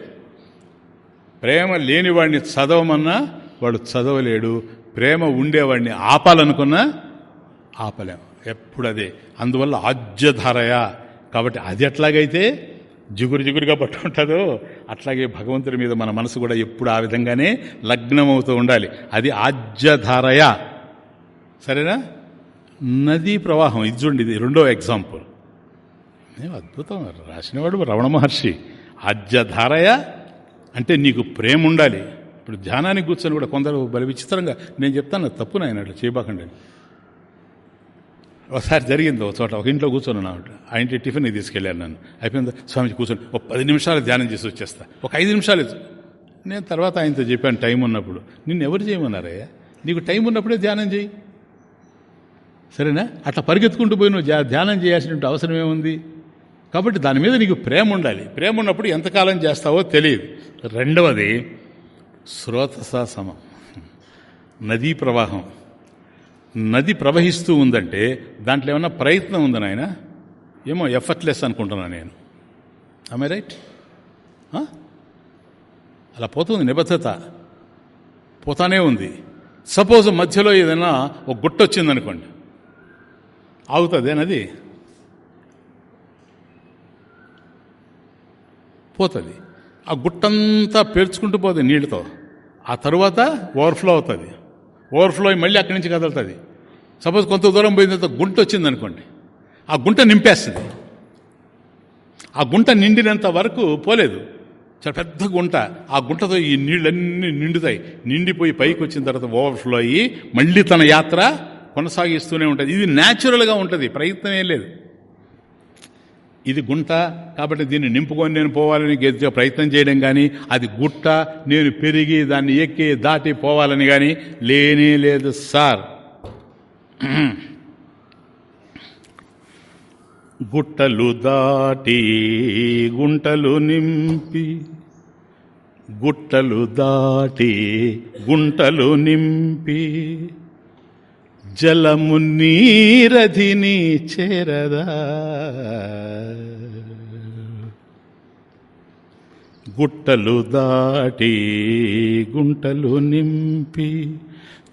ప్రేమ లేనివాడిని చదవమన్నా వాడు చదవలేడు. ప్రేమ ఉండేవాడిని ఆపాలనుకున్నా ఆపలేము. ఎప్పుడు అదే అందువల్ల ఆజ్యధారయ. కాబట్టి అది ఎట్లాగైతే జిగురు జిగురుగా పట్టుకుంటుందో అట్లాగే భగవంతుడి మీద మన మనసు కూడా ఎప్పుడు ఆ విధంగానే లగ్నమవుతూ ఉండాలి. అది ఆజ్యధారయ. సరేనా? నదీ ప్రవాహం. ఇది చూడండి ఇది రెండో ఎగ్జాంపుల్. అద్భుతం. రాసినవాడు రమణ మహర్షి. ఆజ్యధారయ అంటే నీకు ప్రేమ ఉండాలి. ఇప్పుడు ధ్యానానికి కూర్చొని కూడా కొందరు బలి విచిత్రంగా నేను చెప్తాను తప్పు నాయన అట్లా చేయబాకండి. ఒకసారి జరిగింది ఒక చోట ఒక ఇంట్లో కూర్చొని ఉన్నాడు ఆ ఇంటి టిఫిన్ తీసుకెళ్ళాను నన్ను. అయిపోయింది స్వామిజీ కూర్చొని ఒక పది నిమిషాలు ధ్యానం చేసి వచ్చేస్తా. ఒక ఐదు నిమిషాలు నేను తర్వాత ఆయనతో చెప్పాను టైం ఉన్నప్పుడు. నిన్ను ఎవరు చేయమన్నారయ్యా? నీకు టైం ఉన్నప్పుడే ధ్యానం చేయి. సరేనా? అట్లా పరిగెత్తుకుంటూ పోయి నువ్వు ధ్యానం చేయాల్సినటువంటి అవసరం ఏముంది? కాబట్టి దాని మీద నీకు ప్రేమ ఉండాలి. ప్రేమ ఉన్నప్పుడు ఎంతకాలం చేస్తావో తెలియదు. రెండవది శ్రోతసాసమం నదీ ప్రవాహం. నది ప్రవహిస్తూ ఉందంటే దాంట్లో ఏమన్నా ప్రయత్నం ఉంది నాయన? ఏమో ఎఫర్ట్లెస్ అనుకుంటున్నాను నేను. ఆమె రైట్ అలా పోతుంది నిబద్ధత. పోతానే ఉంది. సపోజ్ మధ్యలో ఏదైనా ఒక గుట్ట వచ్చిందనుకోండి. ఆగుతుంది నది? పోతుంది. ఆ గుట్టంతా పేర్చుకుంటూ పోతుంది నీళ్ళతో. ఆ తరువాత ఓవర్ఫ్లో అవుతుంది. ఓవర్ఫ్లో మళ్ళీ అక్కడి నుంచి కదులుతుంది. సపోజ్ కొంత దూరం పోయిన తర్వాత గుంట వచ్చింది అనుకోండి ఆ గుంట నింపేస్తుంది. ఆ గుంట నిండినంత వరకు పోలేదు. చాలా పెద్ద గుంట. ఆ గుంటతో ఈ నీళ్ళన్నీ నిండుతాయి. నిండిపోయి పైకి వచ్చిన తర్వాత ఓవర్ఫ్లో అయ్యి మళ్ళీ తన యాత్ర కొనసాగిస్తూనే ఉంటుంది. ఇది న్యాచురల్గా ఉంటుంది. ప్రయత్నం ఏం లేదు. ఇది గుంట కాబట్టి దీన్ని నింపుకొని నేను పోవాలని గెలిచే ప్రయత్నం చేయడం కానీ అది గుట్ట నేను పెరిగి దాన్ని ఎక్కి దాటి పోవాలని కానీ లేనే లేదు సార్. గుట్టలు దాటి గుంటలు నింపి గుట్టలు దాటి గుంటలు నింపి జలము నీరధిని చేరదా. గుట్టలు దాటి గుంటలు నింపి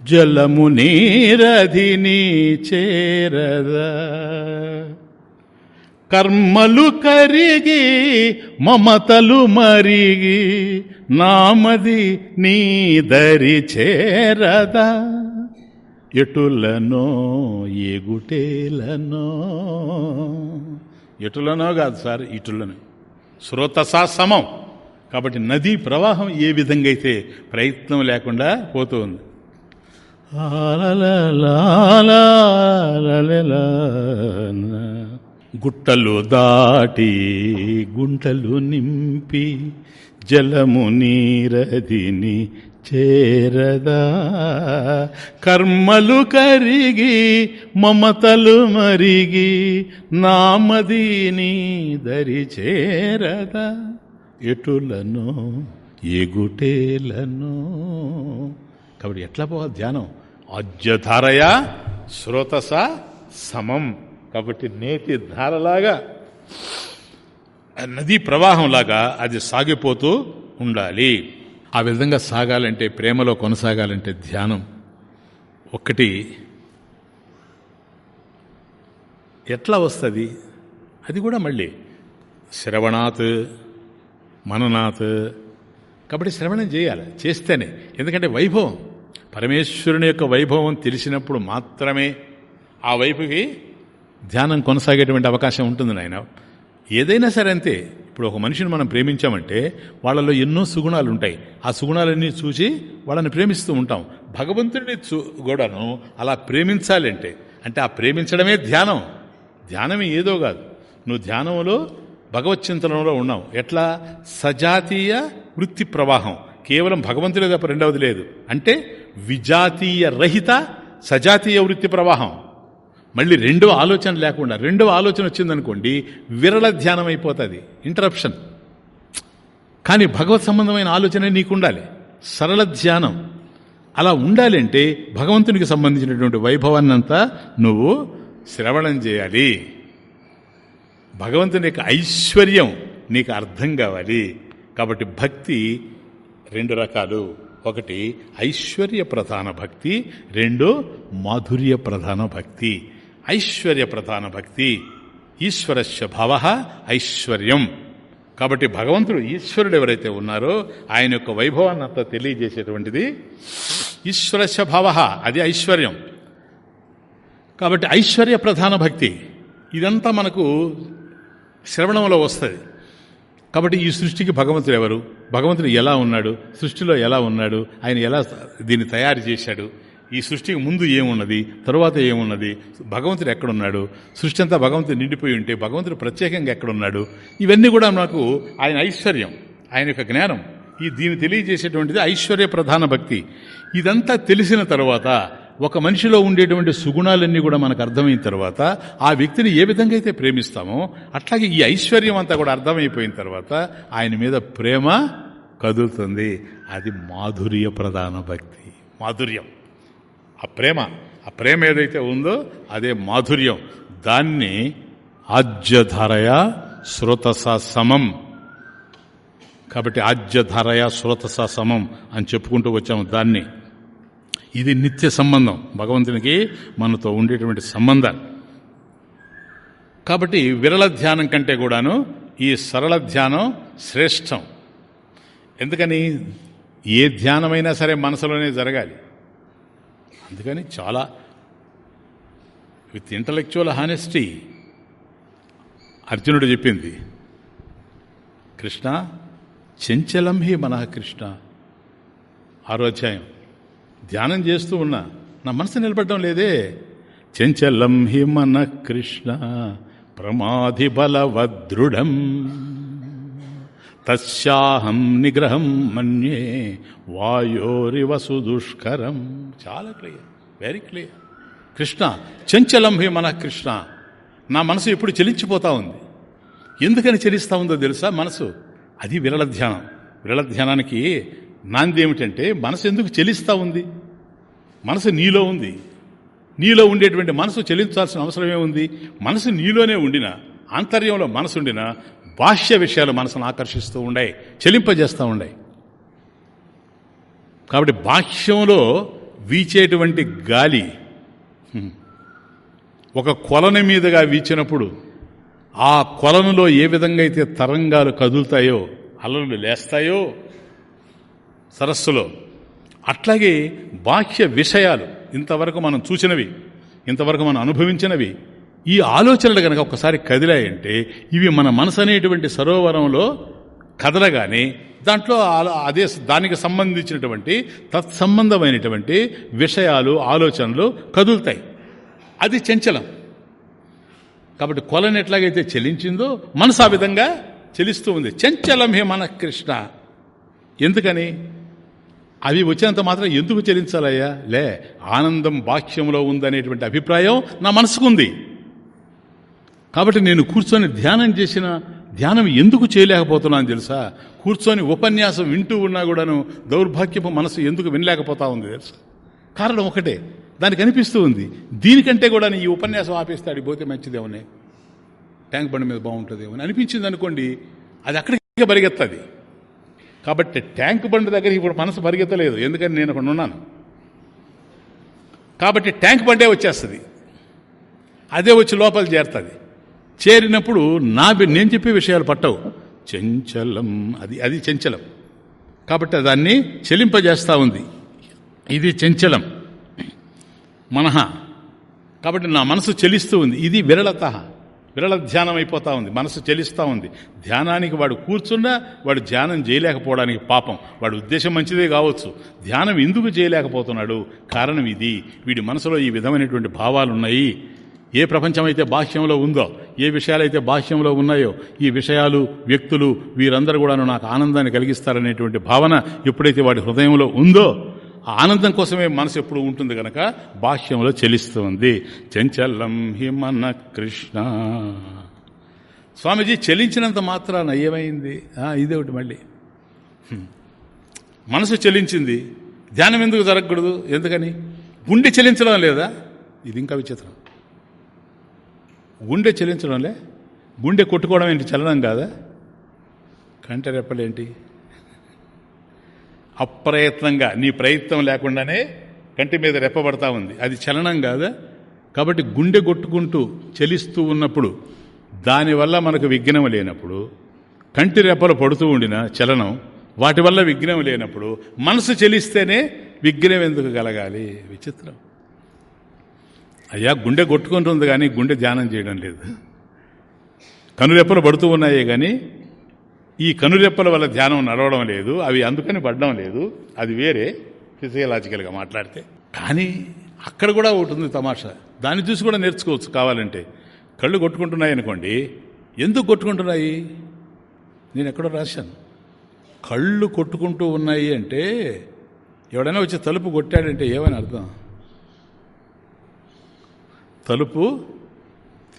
జలము నీరధిని చేరదా. కర్మలు కరిగి మమతలు మరిగి నామది నీ దరి చేరదా. ఎటులనో ఎగుటేలనో. ఎటులనో కాదు సార్ ఇటులను. శ్రోతసా సమం. కాబట్టి నదీ ప్రవాహం ఏ విధంగా అయితే ప్రయత్నం లేకుండా పోతూ ఉంది. గుట్టలు దాటి గుంటలు నింపి జలము నీరదిని చేరదా. కర్మలు కరిగి మమతలు మరిగి నామదీని దరి చేరదా. ఎటులను ఎగుటేలను. కాబట్టి ఎట్లా పోవాలి ధ్యానం? అజ్యధారయ శ్రోతస సమం. కాబట్టి నేతి ధారలాగా నదీ ప్రవాహంలాగా అది సాగిపోతూ ఉండాలి. ఆ విధంగా సాగాలంటే ప్రేమలో కొనసాగాలంటే ధ్యానం ఒక్కటి. ఎట్లా వస్తుంది? అది కూడా మళ్ళీ. శ్రవణాత్ మననాత్. కాబట్టి శ్రవణం చేయాలి చేస్తేనే. ఎందుకంటే వైభవం. పరమేశ్వరుని యొక్క వైభవం తెలిసినప్పుడు మాత్రమే ఆ వైపుకి ధ్యానం కొనసాగేటువంటి అవకాశం ఉంటుంది నాయన. ఏదైనా సరే అంతే. ఇప్పుడు ఒక మనిషిని మనం ప్రేమించామంటే వాళ్ళలో ఎన్నో సుగుణాలు ఉంటాయి. ఆ సుగుణాలన్నీ చూసి వాళ్ళని ప్రేమిస్తూ ఉంటాం. భగవంతుడిని చూ కూడాను అలా ప్రేమించాలంటే అంటే ఆ ప్రేమించడమే ధ్యానం. ధ్యానం ఏదో కాదు. నువ్వు ధ్యానంలో భగవచ్చింతనంలో ఉన్నావు. ఎట్లా? సజాతీయ వృత్తి ప్రవాహం. కేవలం భగవంతుడే తప్ప రెండవది లేదు. అంటే విజాతీయ రహిత సజాతీయ వృత్తి ప్రవాహం. మళ్ళీ రెండవ ఆలోచన లేకుండా రెండవ ఆలోచన వచ్చిందనుకోండి విరళ ధ్యానం అయిపోతుంది ఇంటరప్షన్ కానీ భగవత్ సంబంధమైన ఆలోచన నీకు ఉండాలి సరళ ధ్యానం. అలా ఉండాలి అంటే భగవంతునికి సంబంధించినటువంటి వైభవాన్ని అంతా నువ్వు శ్రవణం చేయాలి. భగవంతుని యొక్క ఐశ్వర్యం నీకు అర్థం కావాలి. కాబట్టి భక్తి రెండు రకాలు. ఒకటి ఐశ్వర్య ప్రధాన భక్తి. రెండు మాధుర్య ప్రధాన భక్తి. ఐశ్వర్య ప్రధాన భక్తి ఈశ్వరస్య భవ ఐశ్వర్యం. కాబట్టి భగవంతుడు ఈశ్వరుడు ఎవరైతే ఉన్నారో ఆయన యొక్క వైభవాన్ని అంతా తెలియజేసేటువంటిది ఈశ్వరస్య భవ అది ఐశ్వర్యం. కాబట్టి ఐశ్వర్య ప్రధాన భక్తి ఇదంతా మనకు శ్రవణంలో వస్తుంది. కాబట్టి ఈ సృష్టికి భగవంతుడు ఎవరు? భగవంతుడు ఎలా ఉన్నాడు? సృష్టిలో ఎలా ఉన్నాడు? ఆయన ఎలా దీన్ని తయారు చేశాడు? ఈ సృష్టికి ముందు ఏమున్నది? తరువాత ఏమున్నది? భగవంతుడు ఎక్కడున్నాడు? సృష్టి అంతా భగవంతుడు నిండిపోయి ఉంటే భగవంతుడు ప్రత్యేకంగా ఎక్కడున్నాడు? ఇవన్నీ కూడా నాకు ఆయన ఐశ్వర్యం ఆయన యొక్క జ్ఞానం. ఈ దీన్ని తెలియజేసేటువంటిది ఐశ్వర్య ప్రధాన భక్తి. ఇదంతా తెలిసిన తర్వాత ఒక మనిషిలో ఉండేటువంటి సుగుణాలన్నీ కూడా మనకు అర్థమైన తర్వాత ఆ వ్యక్తిని ఏ విధంగా అయితే ప్రేమిస్తామో అట్లాగే ఈ ఐశ్వర్యం అంతా కూడా అర్థమైపోయిన తర్వాత ఆయన మీద ప్రేమ కదులుతుంది. అది మాధుర్య ప్రధాన భక్తి. మాధుర్యం. ఆ ప్రేమ ఆ ప్రేమ ఏదైతే ఉందో అదే మాధుర్యం. దాన్ని ఆజ్యధారయ శ్రోతస సమం. కాబట్టి ఆజ్యధారయ శ్రోతస సమం అని చెప్పుకుంటూ వచ్చాము దాన్ని. ఇది నిత్య సంబంధం. భగవంతునికి మనతో ఉండేటువంటి సంబంధం కాబట్టి విరళ ధ్యానం కంటే కూడాను ఈ సరళ ధ్యానం శ్రేష్టం. ఎందుకని? ఏ ధ్యానమైనా సరే మనసులోనే జరగాలి. అందుకని చాలా విత్ ఇంటలెక్చువల్ హానెస్టీ అర్జునుడు చెప్పింది కృష్ణ చెంచలం హి మన కృష్ణ. ఆరో అధ్యాయం. ధ్యానం చేస్తూ ఉన్నా నా మనసు నిలబడడం లేదే. చెంచలం హి మన కృష్ణ ప్రమాధి బలవదృఢం. తస్యాహం నిగ్రహం మన్యే వాయోరివ సుదుష్కరం. చాలా క్లియర్ వెరీ క్లియర్ కృష్ణ చంచలం హి మన కృష్ణ నా మనసు ఎప్పుడు చెలించిపోతూ ఉంది. ఎందుకని చెలిస్తూ ఉందో తెలుసా? మనసు అది విరళ ధ్యానం. విరళ ధ్యానానికి నాంది ఏమిటంటే మనసు ఎందుకు చెలిస్తూ ఉంది? మనసు నీలో ఉంది. నీలో ఉండేటువంటి మనసు చెల్లించాల్సిన అవసరం ఏముంది మనసు నీలోనే ఉండిన ఆంతర్యంలో మనసు ఉండిన బాహ్య విషయాలు మనసును ఆకర్షిస్తూ ఉండాయి చెలింపజేస్తూ ఉండాయి. కాబట్టి బాహ్యంలో వీచేటువంటి గాలి ఒక కొలను మీదుగా వీచినప్పుడు ఆ కొలనులో ఏ విధంగా అయితే తరంగాలు కదులుతాయో అలలు లేస్తాయో సరస్సులో. అట్లాగే బాహ్య విషయాలు ఇంతవరకు మనం చూసినవి ఇంతవరకు మనం అనుభవించినవి ఈ ఆలోచనలు కనుక ఒకసారి కదిలాయంటే ఇవి మన మనసు అనేటువంటి సరోవరంలో కదలగానే దాంట్లో అదే దానికి సంబంధించినటువంటి తత్సంబంధమైనటువంటి విషయాలు ఆలోచనలు కదులుతాయి. అది చంచలం. కాబట్టి కొలను ఎట్లాగైతే చెలించిందో మనసు ఆ విధంగా చెలిస్తూ ఉంది. చంచలం హే మన కృష్ణ. ఎందుకని? అవి వచ్చినంత మాత్రం ఎందుకు చెల్లించాలయ్యా? లే ఆనందం బాక్యంలో ఉందనేటువంటి అభిప్రాయం నా మనసుకుంది. కాబట్టి నేను కూర్చొని ధ్యానం చేసిన ధ్యానం ఎందుకు చేయలేకపోతున్నాను తెలుసా? కూర్చొని ఉపన్యాసం వింటూ ఉన్నా కూడాను దౌర్భాగ్యపు మనసు ఎందుకు వినలేకపోతా ఉంది తెలుసా? కారణం ఒకటే దానికి అనిపిస్తూ ఉంది. దీనికంటే కూడా ఈ ఉపన్యాసం ఆపేస్తాడు పోతే మంచిదేమని. ట్యాంక్ బండి మీద బాగుంటుందేమో అనిపించింది అనుకోండి అది అక్కడికి పరిగెత్తది. కాబట్టి ట్యాంక్ బండ్ దగ్గర ఇప్పుడు మనసు పరిగెత్తలేదు. ఎందుకని నేను అక్కడ ఉన్నాను? కాబట్టి ట్యాంక్ బండే వచ్చేస్తుంది. అదే వచ్చి లోపల చేరుతుంది. చేరినప్పుడు నా నేను చెప్పే విషయాలు పట్టవు. చెంచలం. అది అది చెంచలం. కాబట్టి దాన్ని చెలింపజేస్తూ ఉంది. ఇది చెంచలం. మనహ. కాబట్టి నా మనసు చెలిస్తూ ఉంది. ఇది విరళత. విరళ ధ్యానం అయిపోతూ ఉంది మనసు చెలిస్తూ ఉంది. ధ్యానానికి వాడు కూర్చున్నా వాడు ధ్యానం చేయలేకపోవడానికి పాపం. వాడు ఉద్దేశం మంచిదే కావచ్చు. ధ్యానం ఎందుకు చేయలేకపోతున్నాడు? కారణం ఇది. వీడి మనసులో ఈ విధమైనటువంటి భావాలు ఉన్నాయి ఏ ప్రపంచం అయితే బాహ్యంలో ఉందో ఏ విషయాలైతే బాహ్యంలో ఉన్నాయో ఈ విషయాలు వ్యక్తులు వీరందరూ కూడాను నాకు ఆనందాన్ని కలిగిస్తారనేటువంటి భావన ఎప్పుడైతే వాడి హృదయంలో ఉందో ఆనందం కోసమే మనసు ఎప్పుడు ఉంటుంది గనక బాహ్యంలో చెలిస్తుంది. చంచలం హిమన కృష్ణ. స్వామీజీ చెలించినంత మాత్రాన ఏమైంది? ఇదేమిటి మళ్ళీ. మనసు చెలించింది. ధ్యానం ఎందుకు జరగకూడదు? ఎందుకని? గుండె చెలించడం లేదా? ఇది ఇంకా విచిత్రం. గుండె చెలించడంలే గుండె కొట్టుకోవడం ఏంటి? చలనం కాదా? కంటే రెప్పలేంటి? అప్రయత్నంగా నీ ప్రయత్నం లేకుండానే కంటి మీద రెప్పబడతా ఉంది. అది చలనం కాదా? కాబట్టి గుండె కొట్టుకుంటూ చలిస్తూ ఉన్నప్పుడు దానివల్ల మనకు విఘ్నం లేనప్పుడు కంటి రెప్పలు పడుతూ ఉండిన చలనం వాటి వల్ల విఘ్నం లేనప్పుడు మనసు చెలిస్తేనే విఘ్నం ఎందుకు కలగాలి? విచిత్రం. అయ్యా గుండె కొట్టుకుంటుంది కానీ గుండె ధ్యానం చేయడం లేదు. కనురెప్పలు పడుతూ ఉన్నాయే కానీ ఈ కనురెప్పల వల్ల ధ్యానం నడవడం లేదు అవి అందుకని పడడం లేదు. అది వేరే ఫిజియలాజికల్గా మాట్లాడితే. కానీ అక్కడ కూడా ఒకటి ఉంది తమాషా. దాన్ని చూసి కూడా నేర్చుకోవచ్చు కావాలంటే. కళ్ళు కొట్టుకుంటున్నాయి అనుకోండి. ఎందుకు కొట్టుకుంటున్నాయి? నేను ఎక్కడో రాశాను. కళ్ళు కొట్టుకుంటూ ఉన్నాయి అంటే ఎవడైనా వచ్చి తలుపు కొట్టాడంటే ఏమని అర్థం? తలుపు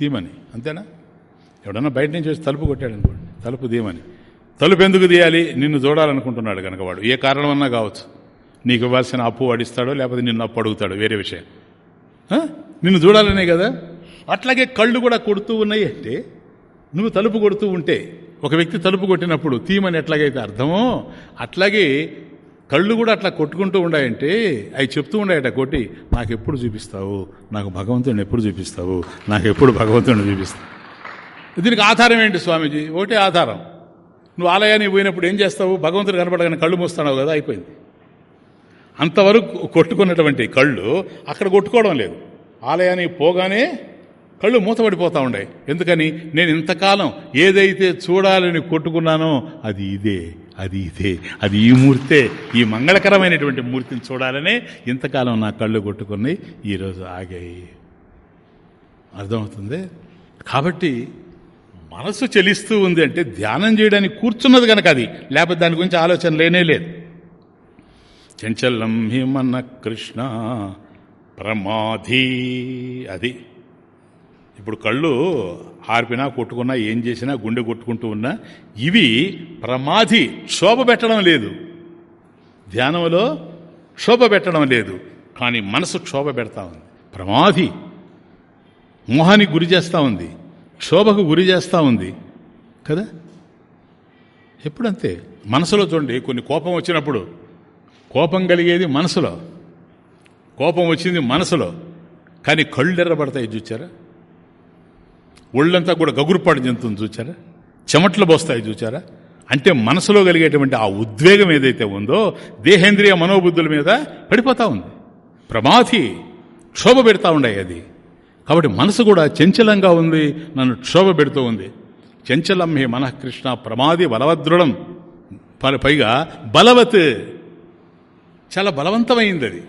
తీమని అంతేనా? ఎవడన్నా బయట నుంచి వచ్చి తలుపు కొట్టాడు అనుకోండి తలుపు తీయమని తలుపు ఎందుకు తీయాలి? నిన్ను చూడాలనుకుంటున్నాడు కనుక వాడు. ఏ కారణమన్నా కావచ్చు. నీకు ఇవ్వాల్సిన అప్పు వాడిస్తాడో లేకపోతే నిన్ను అప్పు అడుగుతాడు వేరే విషయం. నిన్ను చూడాలనే కదా? అట్లాగే కళ్ళు కూడా కొడుతూ ఉన్నాయి అంటే నువ్వు తలుపు కొడుతూ ఉంటే ఒక వ్యక్తి తలుపు కొట్టినప్పుడు తీమని ఎట్లాగైతే అర్థమో అట్లాగే కళ్ళు కూడా అట్లా కొట్టుకుంటూ ఉన్నాయంటే అవి చెప్తూ ఉన్నాయట కొట్టి నాకు ఎప్పుడు చూపిస్తావు? నాకు భగవంతుడిని ఎప్పుడు చూపిస్తావు? నాకు ఎప్పుడు భగవంతుడిని చూపిస్తావు? దీనికి ఆధారం ఏంటి స్వామీజీ? ఒకటే ఆధారం. నువ్వు ఆలయానికి పోయినప్పుడు ఏం చేస్తావు? భగవంతుడు కనపడగానే కళ్ళు మూస్తున్నావు కదా అయిపోయింది. అంతవరకు కొట్టుకున్నటువంటి కళ్ళు అక్కడ కొట్టుకోవడం లేదు. ఆలయానికి పోగానే కళ్ళు మూతపడిపోతూ ఉండే ఎందుకని? నేను ఇంతకాలం ఏదైతే చూడాలని కొట్టుకున్నానో అది ఇదే అది ఇదే అది ఈ మూర్తే ఈ మంగళకరమైనటువంటి మూర్తిని చూడాలనే ఇంతకాలం నా కళ్ళు కొట్టుకున్నాయి ఈరోజు ఆగాయి. అర్థమవుతుంది? కాబట్టి మనసు చెలిస్తూ ఉంది అంటే ధ్యానం చేయడానికి కూర్చున్నది కనుక అది. లేకపోతే దాని గురించి ఆలోచన లేనే లేదు. చంచలం హిమన్న కృష్ణ ప్రమాధీ అది. ఇప్పుడు కళ్ళు ఆర్పినా కొట్టుకున్నా ఏం చేసినా గుండె కొట్టుకుంటూ ఉన్నా ఇవి ప్రమాధి క్షోభ పెట్టడం లేదు. ధ్యానంలో క్షోభ పెట్టడం లేదు. కానీ మనసు క్షోభ పెడతా ఉంది. ప్రమాధి మోహానికి గురి చేస్తూ ఉంది. క్షోభకు గురి చేస్తూ ఉంది. కదా? ఎప్పుడంతే? మనసులో చూడండి కొన్ని కోపం వచ్చినప్పుడు. కోపం కలిగేది మనసులో. కోపం వచ్చింది మనసులో. కానీ కళ్ళు ఎర్రబడతాయి చూచారా? ఒళ్ళంతా కూడా గగురుపాటు చెందుతుంది చూచారా? చెమట్లు పోస్తాయి చూచారా? అంటే మనసులో కలిగేటువంటి ఆ ఉద్వేగం ఏదైతే ఉందో దేహేంద్రియ మనోబుద్ధుల మీద పడిపోతా ఉంది. ప్రమాధి క్షోభ పెడతా ఉండే అది. కాబట్టి మనసు కూడా చంచలంగా ఉంది నన్ను క్షోభ పెడుతూ ఉంది. చంచలం హే మన కృష్ణ ప్రమాది బలవద్రుడం ప- పైగా బలవత్. చాలా బలవంతమైంది అది.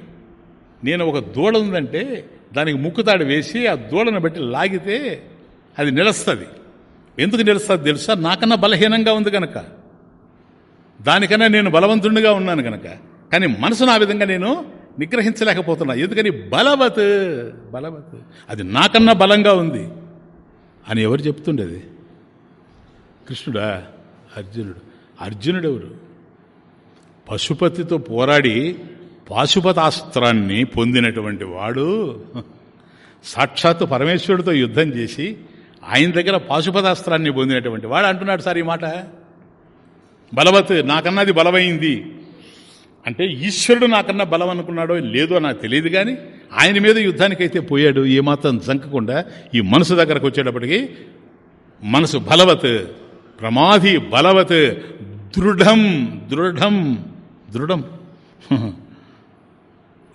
నేను ఒక దూడ ఉందంటే దానికి ముక్కుతాడు వేసి ఆ దూడను బట్టి లాగితే అది నిలుస్తుంది. ఎందుకు నిలుస్తుంది తెలుసా? నాకన్నా బలహీనంగా ఉంది కనుక దానికన్నా నేను బలవంతుడిగా ఉన్నాను కనుక కానీ మనసును ఆ విధంగా నేను నిగ్రహించలేకపోతున్నా ఎందుకని? బలవత్ బలవత్. అది నాకన్నా బలంగా ఉంది అని ఎవరు చెప్తుండేది? కృష్ణుడా అర్జునుడు. అర్జునుడు ఎవరు పశుపతితో పోరాడి పాశుపతాస్త్రాన్ని పొందినటువంటి వాడు సాక్షాత్తు పరమేశ్వరుడితో యుద్ధం చేసి ఆయన దగ్గర పాశుపతాస్త్రాన్ని పొందినటువంటి వాడు అంటున్నాడు సార్ ఈ మాట. బలవత్ నాకన్నది బలమైంది. అంటే ఈశ్వరుడు నాకన్నా బలం అనుకున్నాడో లేదో నాకు తెలియదు కానీ ఆయన మీద యుద్ధానికైతే పోయాడు ఏమాత్రం జంకకుండా ఈ మనసు దగ్గరకు వచ్చేటప్పటికి మనసు బలవత్ ప్రమాది బలవత్ దృఢం దృఢం దృఢం.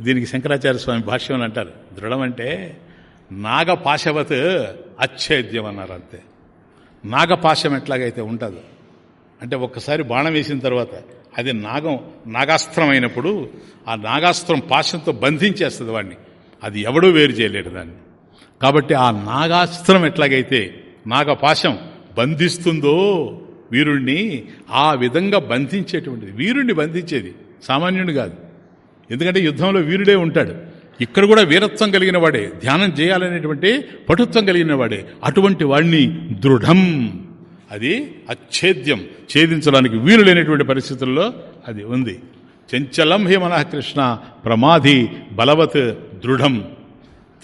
దీనికి శంకరాచార్య స్వామి భాష్యం అంటారు. దృఢం అంటే నాగపాశవత్ అచ్ఛేద్యం అన్నారు అంతే నాగపాశం ఎట్లాగైతే ఉంటుంది. అంటే ఒక్కసారి బాణం వేసిన తర్వాత అది నాగం నాగాస్త్రం అయినప్పుడు ఆ నాగాస్త్రం పాశంతో బంధించేస్తుంది వాడిని అది ఎవడూ వేరు చేయలేడు దాన్ని. కాబట్టి ఆ నాగాస్త్రం ఎట్లాగైతే నాగపాశం బంధిస్తుందో వీరుణ్ణి ఆ విధంగా బంధించేటువంటిది. వీరుణ్ణి బంధించేది సామాన్యుడు కాదు. ఎందుకంటే యుద్ధంలో వీరుడే ఉంటాడు. ఇక్కడ కూడా వీరత్వం కలిగిన వాడే ధ్యానం చేయాలనేటువంటి పటుత్వం కలిగిన వాడే. అటువంటి వాడిని దృఢం. అది అచ్ఛేద్యం. ఛేదించడానికి వీలు లేనటువంటి పరిస్థితుల్లో అది ఉంది. చంచలం హే కృష్ణ ప్రమాధి బలవత్ దృఢం.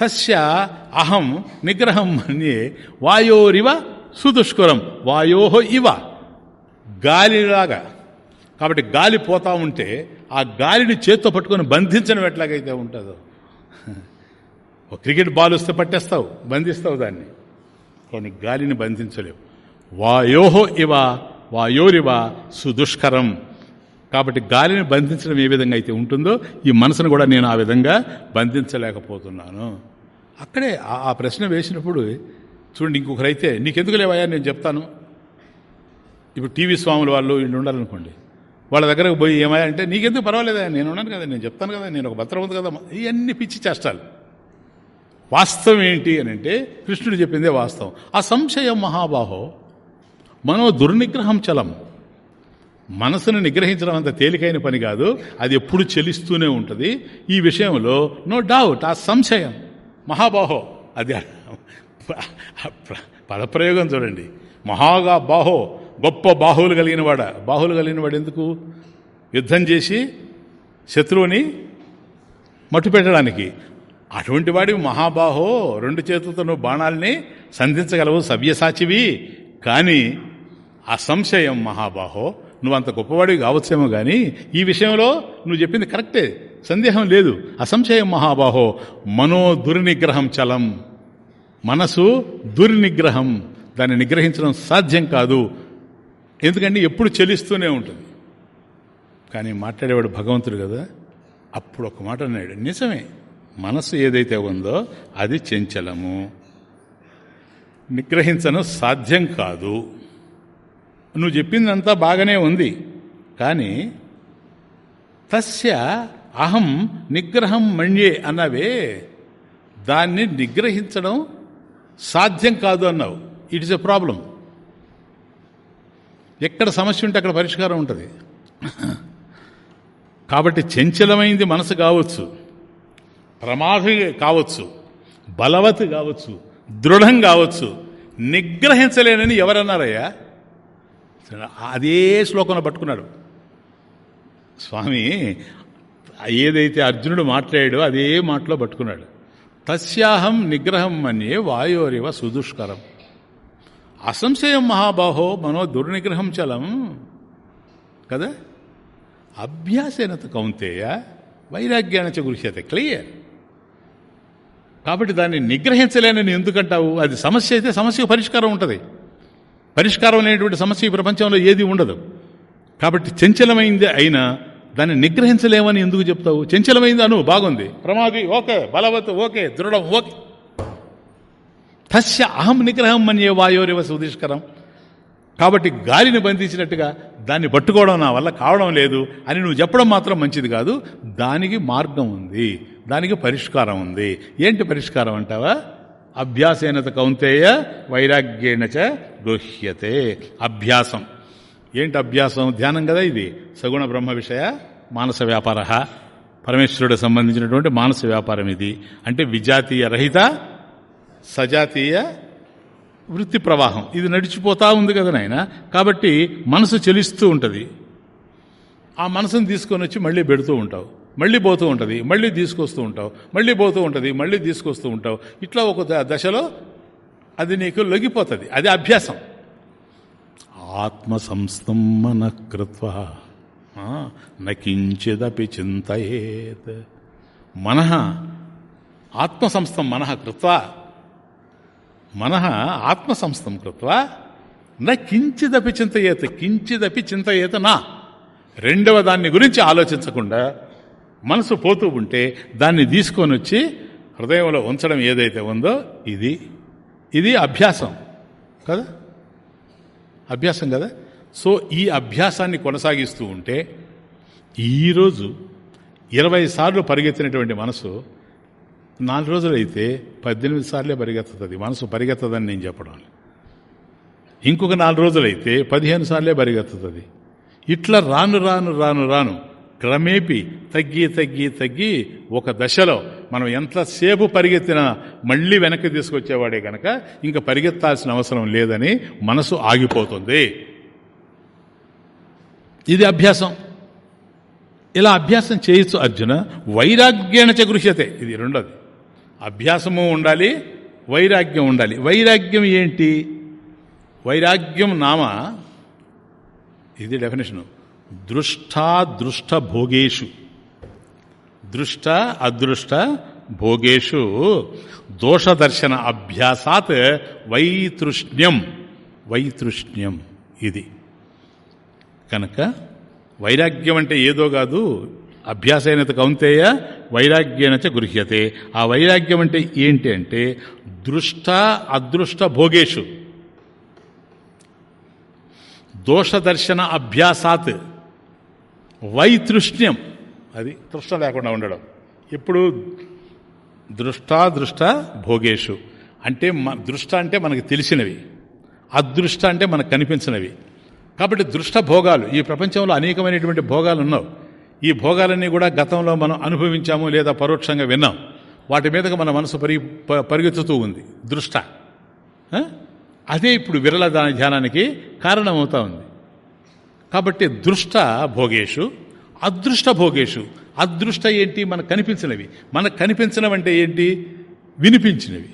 తస్య అహం నిగ్రహం మన్యే వాయోరివ సుదుష్కరం. వాయోహో ఇవ. గాలిలాగా. కాబట్టి గాలి పోతా ఉంటే ఆ గాలిని చేత్తో పట్టుకొని బంధించడం ఎట్లాగైతే ఉంటుందో? ఓ క్రికెట్ బాల్ వస్తే పట్టేస్తావు బంధిస్తావు దాన్ని. కానీ గాలిని బంధించలేవు. వాయోహో ఇవ వాయోరివ సుదుష్కరం. కాబట్టి గాలిని బంధించడం ఏ విధంగా అయితే ఉంటుందో ఈ మనసును కూడా నేను ఆ విధంగా బంధించలేకపోతున్నాను. అక్కడే ఆ- ఆ ప్రశ్న వేసినప్పుడు చూడండి ఇంకొకరైతే నీకెందుకు లేవయ్యా? నేను చెప్తాను. ఇప్పుడు టీవీ స్వాములు వాళ్ళు వీళ్ళు ఉండాలనుకోండి. వాళ్ళ దగ్గరకు పోయి ఏమయ్యా అంటే నీకెందుకు పర్వాలేదా నేను ఉన్నాను కదా నేను చెప్తాను కదా నేను ఒక భద్రం ఉంది కదా ఇవన్నీ పిచ్చి చేష్టాలు. వాస్తవం ఏంటి అని అంటే కృష్ణుడు చెప్పిందే వాస్తవం. ఆ సంశయం మహాబాహో మనో దుర్నిగ్రహం చలం మనసును నిగ్రహించడం అంత తేలికైన పని కాదు. అది ఎప్పుడు చెలిస్తూనే ఉంటుంది. ఈ విషయంలో నో డౌట్ ఆ సంశయం. మహాబాహో. అది పదప్రయోగం చూడండి. మహాగా బాహో. గొప్ప బాహువులు కలిగిన వాడ. బాహువులు కలిగిన వాడు ఎందుకు? యుద్ధం చేసి శత్రువుని మట్టు పెట్టడానికి అటువంటి వాడివి మహాబాహో. రెండు చేతులతో నువ్వు బాణాల్ని సంధించగలవు. సవ్యసాచివి. కానీ ఆ సంశయం మహాబాహో నువ్వు అంత గొప్పవాడివి కావచ్చేమో కానీ ఈ విషయంలో నువ్వు చెప్పింది కరెక్టే సందేహం లేదు. అసంశయం మహాబాహో మనో దుర్నిగ్రహం చలం. మనసు దుర్నిగ్రహం. దాన్ని నిగ్రహించడం సాధ్యం కాదు. ఎందుకంటే ఎప్పుడు చెలిస్తూనే ఉంటుంది. కానీ మాట్లాడేవాడు భగవంతుడు కదా. అప్పుడు ఒక మాట అన్నాడు నిజమే. మనసు ఏదైతే ఉందో అది చెంచలము. నిగ్రహించడం సాధ్యం కాదు. నువ్వు చెప్పిందంతా బాగానే ఉంది. కానీ తస్య అహం నిగ్రహం మణ్యే అన్నవే. దాన్ని నిగ్రహించడం సాధ్యం కాదు అన్నావు. ఇట్ ఇస్ ఎ ప్రాబ్లం ఎక్కడ సమస్య ఉంటే అక్కడ పరిష్కారం ఉంటుంది. కాబట్టి చంచలమైంది మనసు కావచ్చు. ప్రమాద కావచ్చు. బలవత్ కావచ్చు. దృఢం కావచ్చు. నిగ్రహించలేనని ఎవరన్నారయ్యా? అదే శ్లోకంలో పట్టుకున్నాడు. స్వామి ఏదైతే అర్జునుడు మాట్లాడాడో అదే మాటలో పట్టుకున్నాడు. తస్యాహం నిగ్రహం మన్యే వాయోరివ సుదుష్కరం. అసంశయం మహాబాహో మనో దుర్నిగ్రహం చలం. కదా? అభ్యాసేనత కౌంతేయ వైరాగ్యానచ గృహ్యత క్లియర్? కాబట్టి దాన్ని నిగ్రహించలేనని ఎందుకంటావు? అది సమస్య అయితే సమస్యకు పరిష్కారం ఉంటుంది. పరిష్కారం లేనటువంటి సమస్య ఈ ప్రపంచంలో ఏది ఉండదు. కాబట్టి చంచలమైంది అయినా దాన్ని నిగ్రహించలేమని ఎందుకు చెప్తావు? చంచలమైంది అను బాగుంది. ప్రమాది ఓకే. బలవత్ ఓకే. దృఢం ఓకే. తస్య అహం నిగ్రహం మన్యే వాయోరివ సుధిష్కరం కాబట్టి గాలిని బంధించినట్టుగా దాన్ని పట్టుకోవడం నా వల్ల కావడం లేదు అని నువ్వు చెప్పడం మాత్రం మంచిది కాదు. దానికి మార్గం ఉంది. దానికి పరిష్కారం ఉంది. ఏంటి పరిష్కారం అంటావా? అభ్యాసేనత కౌంతేయ వైరాగ్యేణచ గృహ్యతే. అభ్యాసం. ఏంటి అభ్యాసం? ధ్యానం కదా ఇది. సగుణ బ్రహ్మ విషయ మానస వ్యాపార. పరమేశ్వరుడు సంబంధించినటువంటి మానస వ్యాపారం ఇది. అంటే విజాతీయ రహిత సజాతీయ వృత్తి ప్రవాహం. ఇది నడిచిపోతా ఉంది కదా నాయన? కాబట్టి మనసు చెలిస్తూ ఉంటుంది. ఆ మనసును తీసుకొని వచ్చి మళ్ళీ పెడుతూ ఉంటావు. మళ్ళీ పోతూ ఉంటుంది మళ్ళీ తీసుకొస్తూ ఉంటావు మళ్ళీ పోతూ ఉంటుంది మళ్ళీ తీసుకొస్తూ ఉంటావు. ఇట్లా ఒక దశలో అది నీకు లొగిపోతుంది అది అభ్యాసం. ఆత్మసంస్థం మన కృత్వ నకించిదపి చింతయేత్. మన ఆత్మసంస్థం మన కృత్వ. మన ఆత్మసంస్థం కృత్వ న కించిదపి చింతయేత కించిదపి చింతయేత నా. రెండవ దాన్ని గురించి ఆలోచించకుండా మనసు పోతూ ఉంటే దాన్ని తీసుకొని వచ్చి హృదయంలో ఉంచడం ఏదైతే ఉందో ఇది. ఇది అభ్యాసం. కదా? అభ్యాసం కదా? సో ఈ అభ్యాసాన్ని కొనసాగిస్తూ ఉంటే ఈరోజు ఇరవై సార్లు పరిగెత్తినటువంటి మనసు నాలుగు రోజులైతే పద్దెనిమిది సార్లే పరిగెత్తుతుంది. మనసు పరిగెత్తదని నేను చెప్పడం. ఇంకొక నాలుగు రోజులైతే పదిహేను సార్లే పరిగెత్తుతుంది. ఇట్లా రాను రాను రాను రాను క్రమేపి తగ్గి తగ్గి తగ్గి ఒక దశలో మనం ఎంతసేపు పరిగెత్తినా మళ్ళీ వెనక్కి తీసుకొచ్చేవాడే కనుక ఇంకా పరిగెత్తాల్సిన అవసరం లేదని మనసు ఆగిపోతుంది. ఇది అభ్యాసం. ఇలా అభ్యాసం చేయొచ్చు అర్జున వైరాగ్యేణ చగృహ్యతే ఇది రెండోది. అభ్యాసము ఉండాలి వైరాగ్యం ఉండాలి. వైరాగ్యం ఏంటి? వైరాగ్యం నామ. ఇది డెఫినేషను దృష్టాదృష్ట భోగేషు దృష్ట అదృష్ట భోగేషు. దోషదర్శన అభ్యాసాత్ వైతృష్ణ్యం. వైతృష్ణ్యం ఇది. కనుక వైరాగ్యం అంటే ఏదో కాదు. అభ్యాసైనత కౌంతేయ వైరాగ్యనచ గృహ్యతే. ఆ వైరాగ్యం అంటే ఏంటి అంటే దృష్ట అదృష్ట భోగేషు. దోషదర్శన అభ్యాసాత్ వైతృష్ణ్యం. అది తృష్ణ లేకుండా ఉండడం. ఇప్పుడు దృష్టాదృష్ట భోగేషు. అంటే దృష్ట అంటే మనకు తెలిసినవి. అదృష్ట అంటే మనకు కనిపించినవి. కాబట్టి దృష్ట భోగాలు ఈ ప్రపంచంలో అనేకమైనటువంటి భోగాలు ఉన్నావు. ఈ భోగాలన్నీ కూడా గతంలో మనం అనుభవించాము లేదా పరోక్షంగా విన్నాం. వాటి మీదగా మన మనసు పరి పరిగెత్తుతూ ఉంది. దృష్ట. అదే ఇప్పుడు విరల దాని ధ్యానానికి కారణమవుతా ఉంది. కాబట్టి దృష్ట భోగేషు అదృష్ట భోగేషు. అదృష్ట ఏంటి? మనకు కనిపించినవి. మనకు కనిపించినవంటే ఏంటి? వినిపించినవి.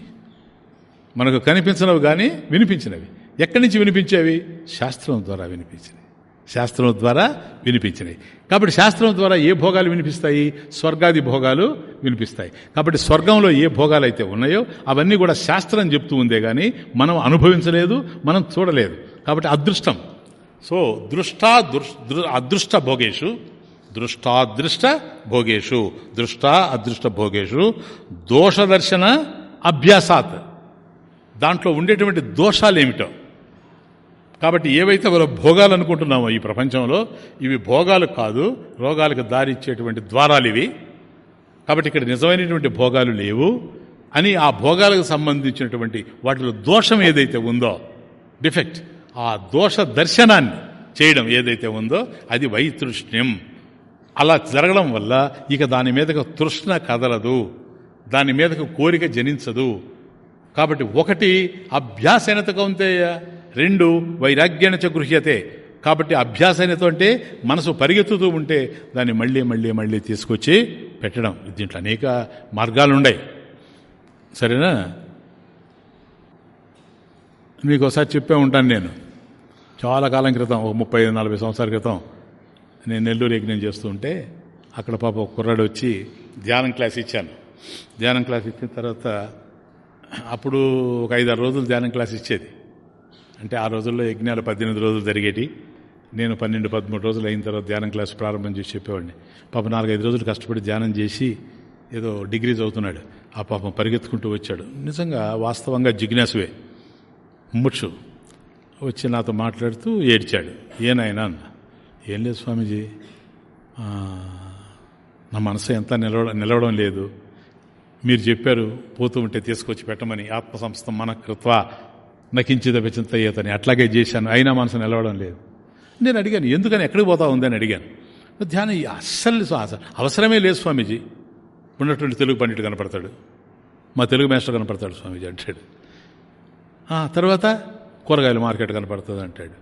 మనకు కనిపించినవి కానీ వినిపించినవి. ఎక్కడి నుంచి వినిపించేవి? శాస్త్రం ద్వారా వినిపించినవి. శాస్త్రం ద్వారా వినిపించినాయి కాబట్టి శాస్త్రం ద్వారా ఏ భోగాలు వినిపిస్తాయి? స్వర్గాది భోగాలు వినిపిస్తాయి. కాబట్టి స్వర్గంలో ఏ భోగాలు అయితే ఉన్నాయో అవన్నీ కూడా శాస్త్రం చెప్తూ ఉందే కానీ మనం అనుభవించలేదు మనం చూడలేదు. కాబట్టి అదృష్టం. సో దృష్టా అదృష్ట భోగేషు దృష్టాదృష్ట భోగేషు దృష్ట అదృష్ట భోగేషు దోషదర్శన అభ్యాసాత్. దాంట్లో ఉండేటువంటి దోషాలు ఏమిటో కాబట్టి ఏవైతే మనం భోగాలు అనుకుంటున్నామో ఈ ప్రపంచంలో ఇవి భోగాలు కాదు రోగాలకు దారిచ్చేటువంటి ద్వారాలు ఇవి కాబట్టి ఇక్కడ నిజమైనటువంటి భోగాలు లేవు అని ఆ భోగాలకు సంబంధించినటువంటి వాటిలో దోషం ఏదైతే ఉందో డిఫెక్ట్. ఆ దోష దర్శనాన్ని చేయడం ఏదైతే ఉందో అది వైతృష్ణ్యం. అలా జరగడం వల్ల ఇక దాని మీదకు తృష్ణ కదలదు. దాని మీదకు కోరిక జనించదు. కాబట్టి ఒకటి అభ్యాసైనత కౌంతేయ రెండు వైరాగ్యాన్ని గృహ్యతే కాబట్టి అభ్యాసైనతో అంటే మనసు పరిగెత్తుతూ ఉంటే దాన్ని మళ్ళీ మళ్ళీ మళ్ళీ తీసుకొచ్చి పెట్టడం. దీంట్లో అనేక మార్గాలు ఉన్నాయి. సరేనా? మీకు ఒకసారి చెప్పే ఉంటాను నేను. చాలా కాలం క్రితం ఒక ముప్పై నలభై సంవత్సరాల క్రితం నేను నెల్లూరు యజ్ఞం చేస్తూ ఉంటే అక్కడ పాప ఒక కుర్రాడు వచ్చి ధ్యానం క్లాస్ ఇచ్చాను. ధ్యానం క్లాస్ ఇచ్చిన తర్వాత అప్పుడు ఒక ఐదారు రోజులు ధ్యానం క్లాస్ ఇచ్చేది. అంటే ఆ రోజుల్లో యజ్ఞాలు పద్దెనిమిది రోజులు జరిగేటి. నేను పన్నెండు పదమూడు రోజులు అయిన తర్వాత ధ్యానం క్లాస్ ప్రారంభం చేసి చెప్పేవాడిని. పాప నాలుగైదు రోజులు కష్టపడి ధ్యానం చేసి ఏదో డిగ్రీ చదువుతున్నాడు. ఆ పాపం పరిగెత్తుకుంటూ వచ్చాడు. నిజంగా వాస్తవంగా జిజ్ఞాసువే. ముచ్చు వచ్చి నాతో మాట్లాడుతూ ఏడ్చాడు. ఏనాయనా అన్న? ఏం లేదు స్వామీజీ. నా మనసు ఎంత నిలవ నిలవడం లేదు. మీరు చెప్పారు పోతూ ఉంటే తీసుకొచ్చి పెట్టమని. ఆత్మసంస్థ మన కృత్వ నకించిద విచింతయ్యేతని అట్లాగే చేశాను. అయినా మనసు నిలవడం లేదు. నేను అడిగాను ఎందుకని ఎక్కడికి పోతా ఉందని అడిగాను. ధ్యానం అస్సలు అసలు అవసరమే లేదు స్వామీజీ. ఉన్నటువంటి తెలుగు పండితుడు కనపడతాడు. మా తెలుగు మాస్టర్ కనపడతాడు స్వామీజీ అంటాడు. తర్వాత కూరగాయల మార్కెట్ కనపడుతుంది అంటాడు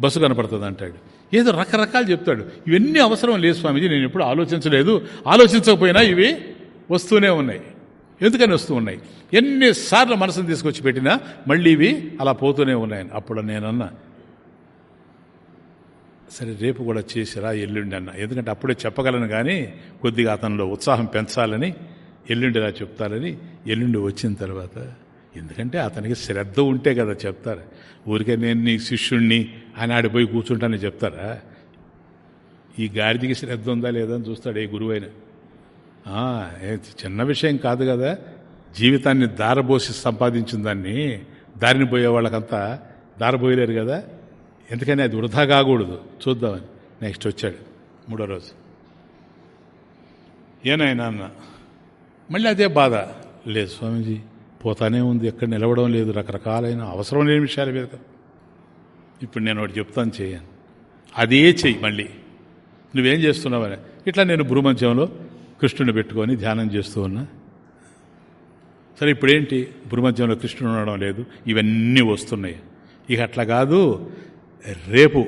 బస్సు కనపడుతుంది అంటాడు ఏదో రకరకాలు చెప్తాడు. ఇవన్నీ అవసరం లేదు స్వామీజీ నేను ఎప్పుడు ఆలోచించలేదు. ఆలోచించకపోయినా ఇవి వస్తూనే ఉన్నాయి. ఎందుకని వస్తూ ఉన్నాయి? ఎన్నిసార్లు మనసును తీసుకొచ్చి పెట్టినా మళ్ళీ ఇవి అలా పోతూనే ఉన్నాయని. అప్పుడు నేనన్నా సరే రేపు కూడా చేసిరా ఎల్లుండి అన్న. ఎందుకంటే అప్పుడే చెప్పగలను కానీ కొద్దిగా అతనిలో ఉత్సాహం పెంచాలని ఎల్లుండిలా చెప్తారని ఎల్లుండి వచ్చిన తర్వాత ఎందుకంటే అతనికి శ్రద్ధ ఉంటే కదా చెప్తారు. ఊరికే నేను నీ శిష్యుణ్ణి అని ఆడిపోయి కూర్చుంటానని చెప్తారా? ఈ గాడిదికి శ్రద్ధ ఉందా లేదా అని చూస్తాడు ఏ గురువైన. చిన్న విషయం కాదు కదా. జీవితాన్ని దారబోసి సంపాదించిన దాన్ని దారిని పోయే వాళ్ళకంతా దారబోయలేరు కదా. ఎందుకని అది వృధా కాకూడదు. చూద్దామని. నెక్స్ట్ వచ్చాడు. మూడో రోజు. ఏనాయన అన్న మళ్ళీ అదే బాధ. లేదు స్వామీజీ పోతానే ఉంది ఎక్కడ నిలవడం లేదు రకరకాలైన అవసరం లేని విషయాల మీద. ఇప్పుడు నేను ఒకటి చెప్తాను చేయను అదే చెయ్యి మళ్ళీ. నువ్వేం చేస్తున్నావని ఇట్లా నేను భూమంచంలో కృష్ణుని పెట్టుకొని ధ్యానం చేస్తూ ఉన్నా. సరే ఇప్పుడేంటి? భూమధ్యంలో కృష్ణుడు ఉండడం లేదు ఇవన్నీ వస్తున్నాయి. ఇక అట్లా కాదు రేపు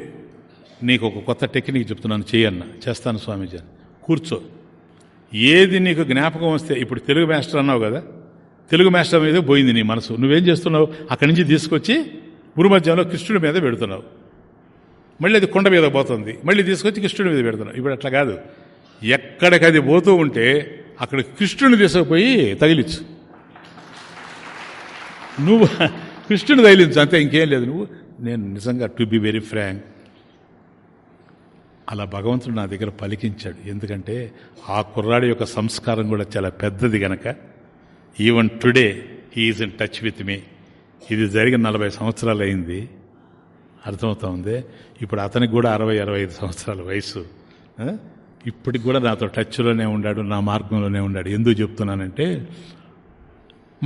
నీకు ఒక కొత్త టెక్నిక్ చెప్తున్నాను చేయన్న చేస్తాను స్వామీజీ కూర్చో. ఏది నీకు జ్ఞాపకం వస్తే ఇప్పుడు తెలుగు మాస్టర్ అన్నావు కదా తెలుగు మాస్టర్ మీద పోయింది నీ మనసు. నువ్వేం చేస్తున్నావు? అక్కడి నుంచి తీసుకొచ్చి భూమధ్యంలో కృష్ణుడి మీద పెడుతున్నావు. మళ్ళీ అది కొండ మీద పోతుంది. మళ్ళీ తీసుకొచ్చి కృష్ణుడి మీద పెడుతున్నావు. ఇప్పుడు అట్లా కాదు. ఎక్కడికి అది పోతూ ఉంటే అక్కడ కృష్ణుని తీసుకుపోయి తగిలించు నువ్వు కృష్ణుని తగిలించు. అంతే ఇంకేం లేదు. నువ్వు నేను నిజంగా టు బి వెరీ ఫ్రాంక్ అలా భగవంతుడు నా దగ్గర పలికించాడు. ఎందుకంటే ఆ కుర్రాడి యొక్క సంస్కారం కూడా చాలా పెద్దది గనక. Even today he is in touch with me ఇది జరిగిన నలభై సంవత్సరాలు అయింది. అర్థమవుతా ఉంది ఇప్పుడు అతనికి కూడా అరవై అరవై ఐదు సంవత్సరాల వయసు. ఇప్పటికి కూడా నాతో టచ్లోనే ఉన్నాడు నా మార్గంలోనే ఉన్నాడు. ఎందుకు చెప్తున్నానంటే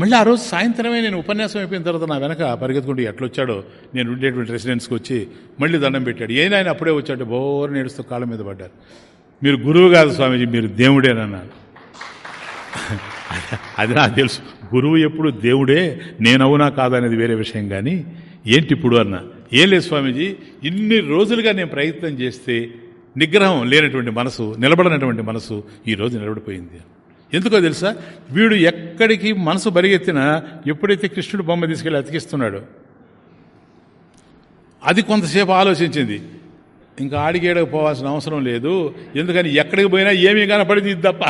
మళ్ళీ ఆ రోజు సాయంత్రమే నేను ఉపన్యాసం అయిపోయిన తర్వాత నా వెనక పరిగెత్తుకుంటూ ఎట్లొచ్చాడో నేను ఉండేటువంటి రెసిడెన్స్కి వచ్చి మళ్ళీ దండం పెట్టాడు. ఏం ఆయన అప్పుడే వచ్చాడు బోర్ నేడుస్తూ కాళ్ళ మీద పడ్డారు. మీరు గురువు కాదు స్వామీజీ మీరు దేవుడేనన్నాను అది నాకు తెలుసు. గురువు ఎప్పుడు దేవుడే నేనవునా కాదనేది వేరే విషయం కానీ ఏంటి ఇప్పుడు అన్న? ఏం లేదు స్వామీజీ ఇన్ని రోజులుగా నేను ప్రయత్నం చేస్తే నిగ్రహం లేనటువంటి మనసు నిలబడనటువంటి మనసు ఈ రోజు నిలబడిపోయింది. ఎందుకో తెలుసా? వీడు ఎక్కడికి మనసు బరిగెత్తినా ఎప్పుడైతే కృష్ణుడు బొమ్మ తీసుకెళ్ళి అతికిస్తున్నాడు అది కొంతసేపు ఆలోచించింది. ఇంకా ఆడికేడకు పోవాల్సిన అవసరం లేదు. ఎందుకని ఎక్కడికి పోయినా ఏమీ కనపడింది ఇది తప్ప.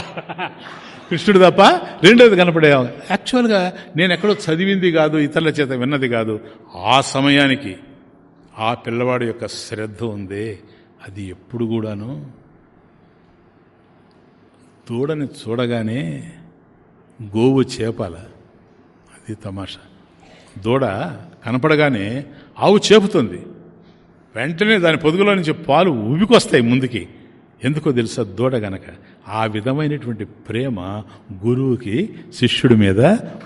కృష్ణుడు తప్ప రెండోది కనపడే యాక్చువల్గా నేను ఎక్కడో చదివింది కాదు ఇతరుల చేత విన్నది కాదు. ఆ సమయానికి ఆ పిల్లవాడి యొక్క శ్రద్ధ ఉంది అది ఎప్పుడు కూడాను. దూడని చూడగానే గోవు చేపాల అది తమాషా. దూడ కనపడగానే ఆవు చేపుతుంది. వెంటనే దాని పొదుగులో నుంచి పాలు ఉబికొస్తాయి ముందుకి. ఎందుకో తెలుసా దూడ గనక ఆ విధమైనటువంటి ప్రేమ గురువుకి శిష్యుడి మీద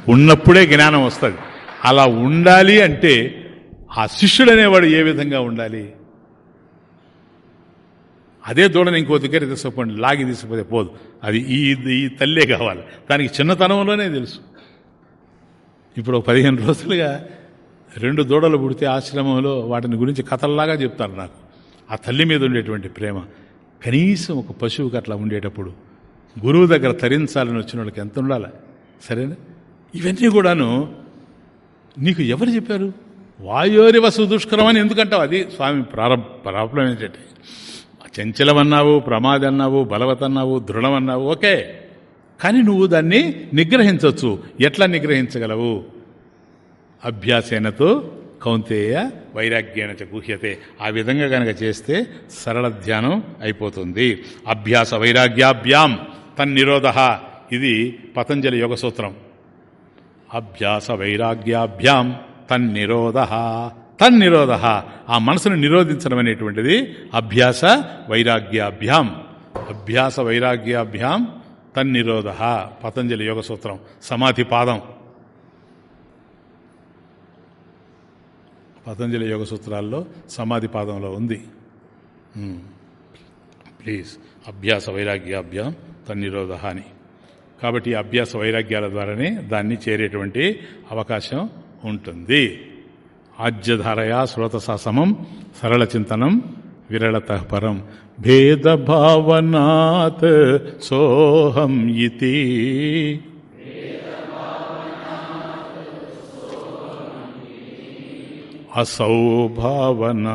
ఉన్నప్పుడే జ్ఞానం వస్తుంది. అలా ఉండాలి అంటే ఆ శిష్యుడు అనేవాడు ఏ విధంగా ఉండాలి? అదే దూడని ఇంకో దగ్గర తీసుకోండి లాగి తీసుకుపోతే పోదు. అది ఈ ఈ తల్లే కావాలి. దానికి చిన్నతనంలోనే తెలుసు. ఇప్పుడు ఒక పదిహేను రోజులుగా రెండు దూడలు పుడితే ఆశ్రమంలో వాటిని గురించి కథల్లాగా చెప్తారు నాకు. ఆ తల్లి మీద ఉండేటువంటి ప్రేమ. కనీసం ఒక పశువుకి అట్లా ఉండేటప్పుడు గురువు దగ్గర తరించాలని వచ్చిన వాళ్ళకి ఎంత ఉండాలి? సరేనా? ఇవన్నీ కూడాను నీకు ఎవరు చెప్పారు? వాయోరివ సుదుష్కరం అని ఎందుకంటావు? అది స్వామి ప్రారంభ ప్రాబ్లం ఏంటంటే చంచలం అన్నావు ప్రమాదం అన్నావు బలవత్ అన్నావు దృఢం అన్నావు ఓకే. కానీ నువ్వు దాన్ని నిగ్రహించవచ్చు ఎట్లా నిగ్రహించగలవు? అభ్యాసేనతో కౌంతేయ వైరాగ్యాన చ గుహ్యతే. ఆ విధంగా కనుక చేస్తే సరళ ధ్యానం అయిపోతుంది. అభ్యాస వైరాగ్యాభ్యాం తన్నిరోధ. ఇది పతంజలి యోగ సూత్రం. అభ్యాస వైరాగ్యాభ్యాం తన్నిరోధ. తన్నిరోధ. ఆ మనసును నిరోధించడం అనేటువంటిది అభ్యాస వైరాగ్యాభ్యాం. అభ్యాస వైరాగ్యాభ్యాం తన్నిరోధ. పతంజలి యోగ సూత్రం. సమాధి పాదం. పతంజలి యోగ సూత్రాల్లో సమాధి పాదంలో ఉంది. ప్లీజ్ అభ్యాస వైరాగ్యాభ్యాం తన్నిరోధ అని కాబట్టి అభ్యాస వైరాగ్యాల ద్వారానే దాన్ని చేరేటువంటి అవకాశం ఉంటుంది. ఆజ్యధారయా శ్రోతసా సమం సరళ చింతనం విరళత పరం. భేదభావనాత్ సోహం ఇది असौ भावन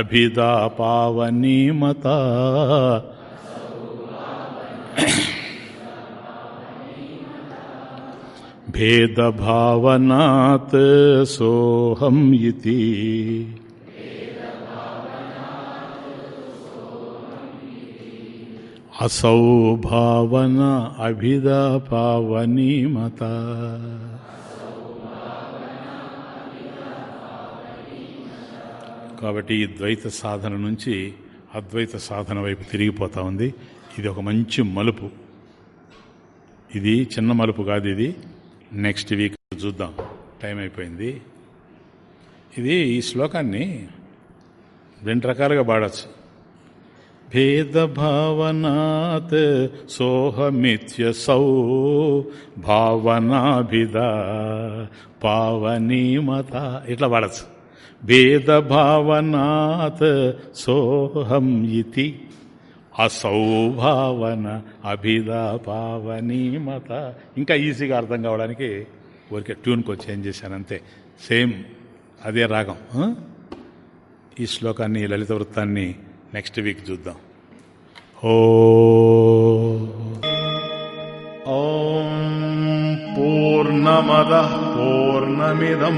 अभिदा पावनीमता भेदभावनात् सोऽहम् इति असौ भावन अभिदा पावनीमता కాబట్టి ఈ ద్వైత సాధన నుంచి అద్వైత సాధన వైపు తిరిగిపోతూ ఉంది. ఇది ఒక మంచి మలుపు. ఇది చిన్న మలుపు కాదు ఇది. నెక్స్ట్ వీక్ చూద్దాం. టైం అయిపోయింది. ఇది ఈ శ్లోకాన్ని రెండు రకాలుగా పాడచ్చు భేదభావనాత్ సోహమిత్యసౌ భావనాభిద పావనీమత. ఇట్లా పాడచ్చు భేదభావనాత్ సోహం ఇది అసౌభావన అభిదా పావనీమత ఇంకా ఈజీగా అర్థం కావడానికి ఊరికే ట్యూన్కి చేంజ్ చేశాను అంతే. సేమ్ అదే రాగం. ఈ శ్లోకాన్ని లలిత వృత్తాన్ని నెక్స్ట్ వీక్ చూద్దాం. ఓ ఓం పూర్ణమద పూర్ణమిదం.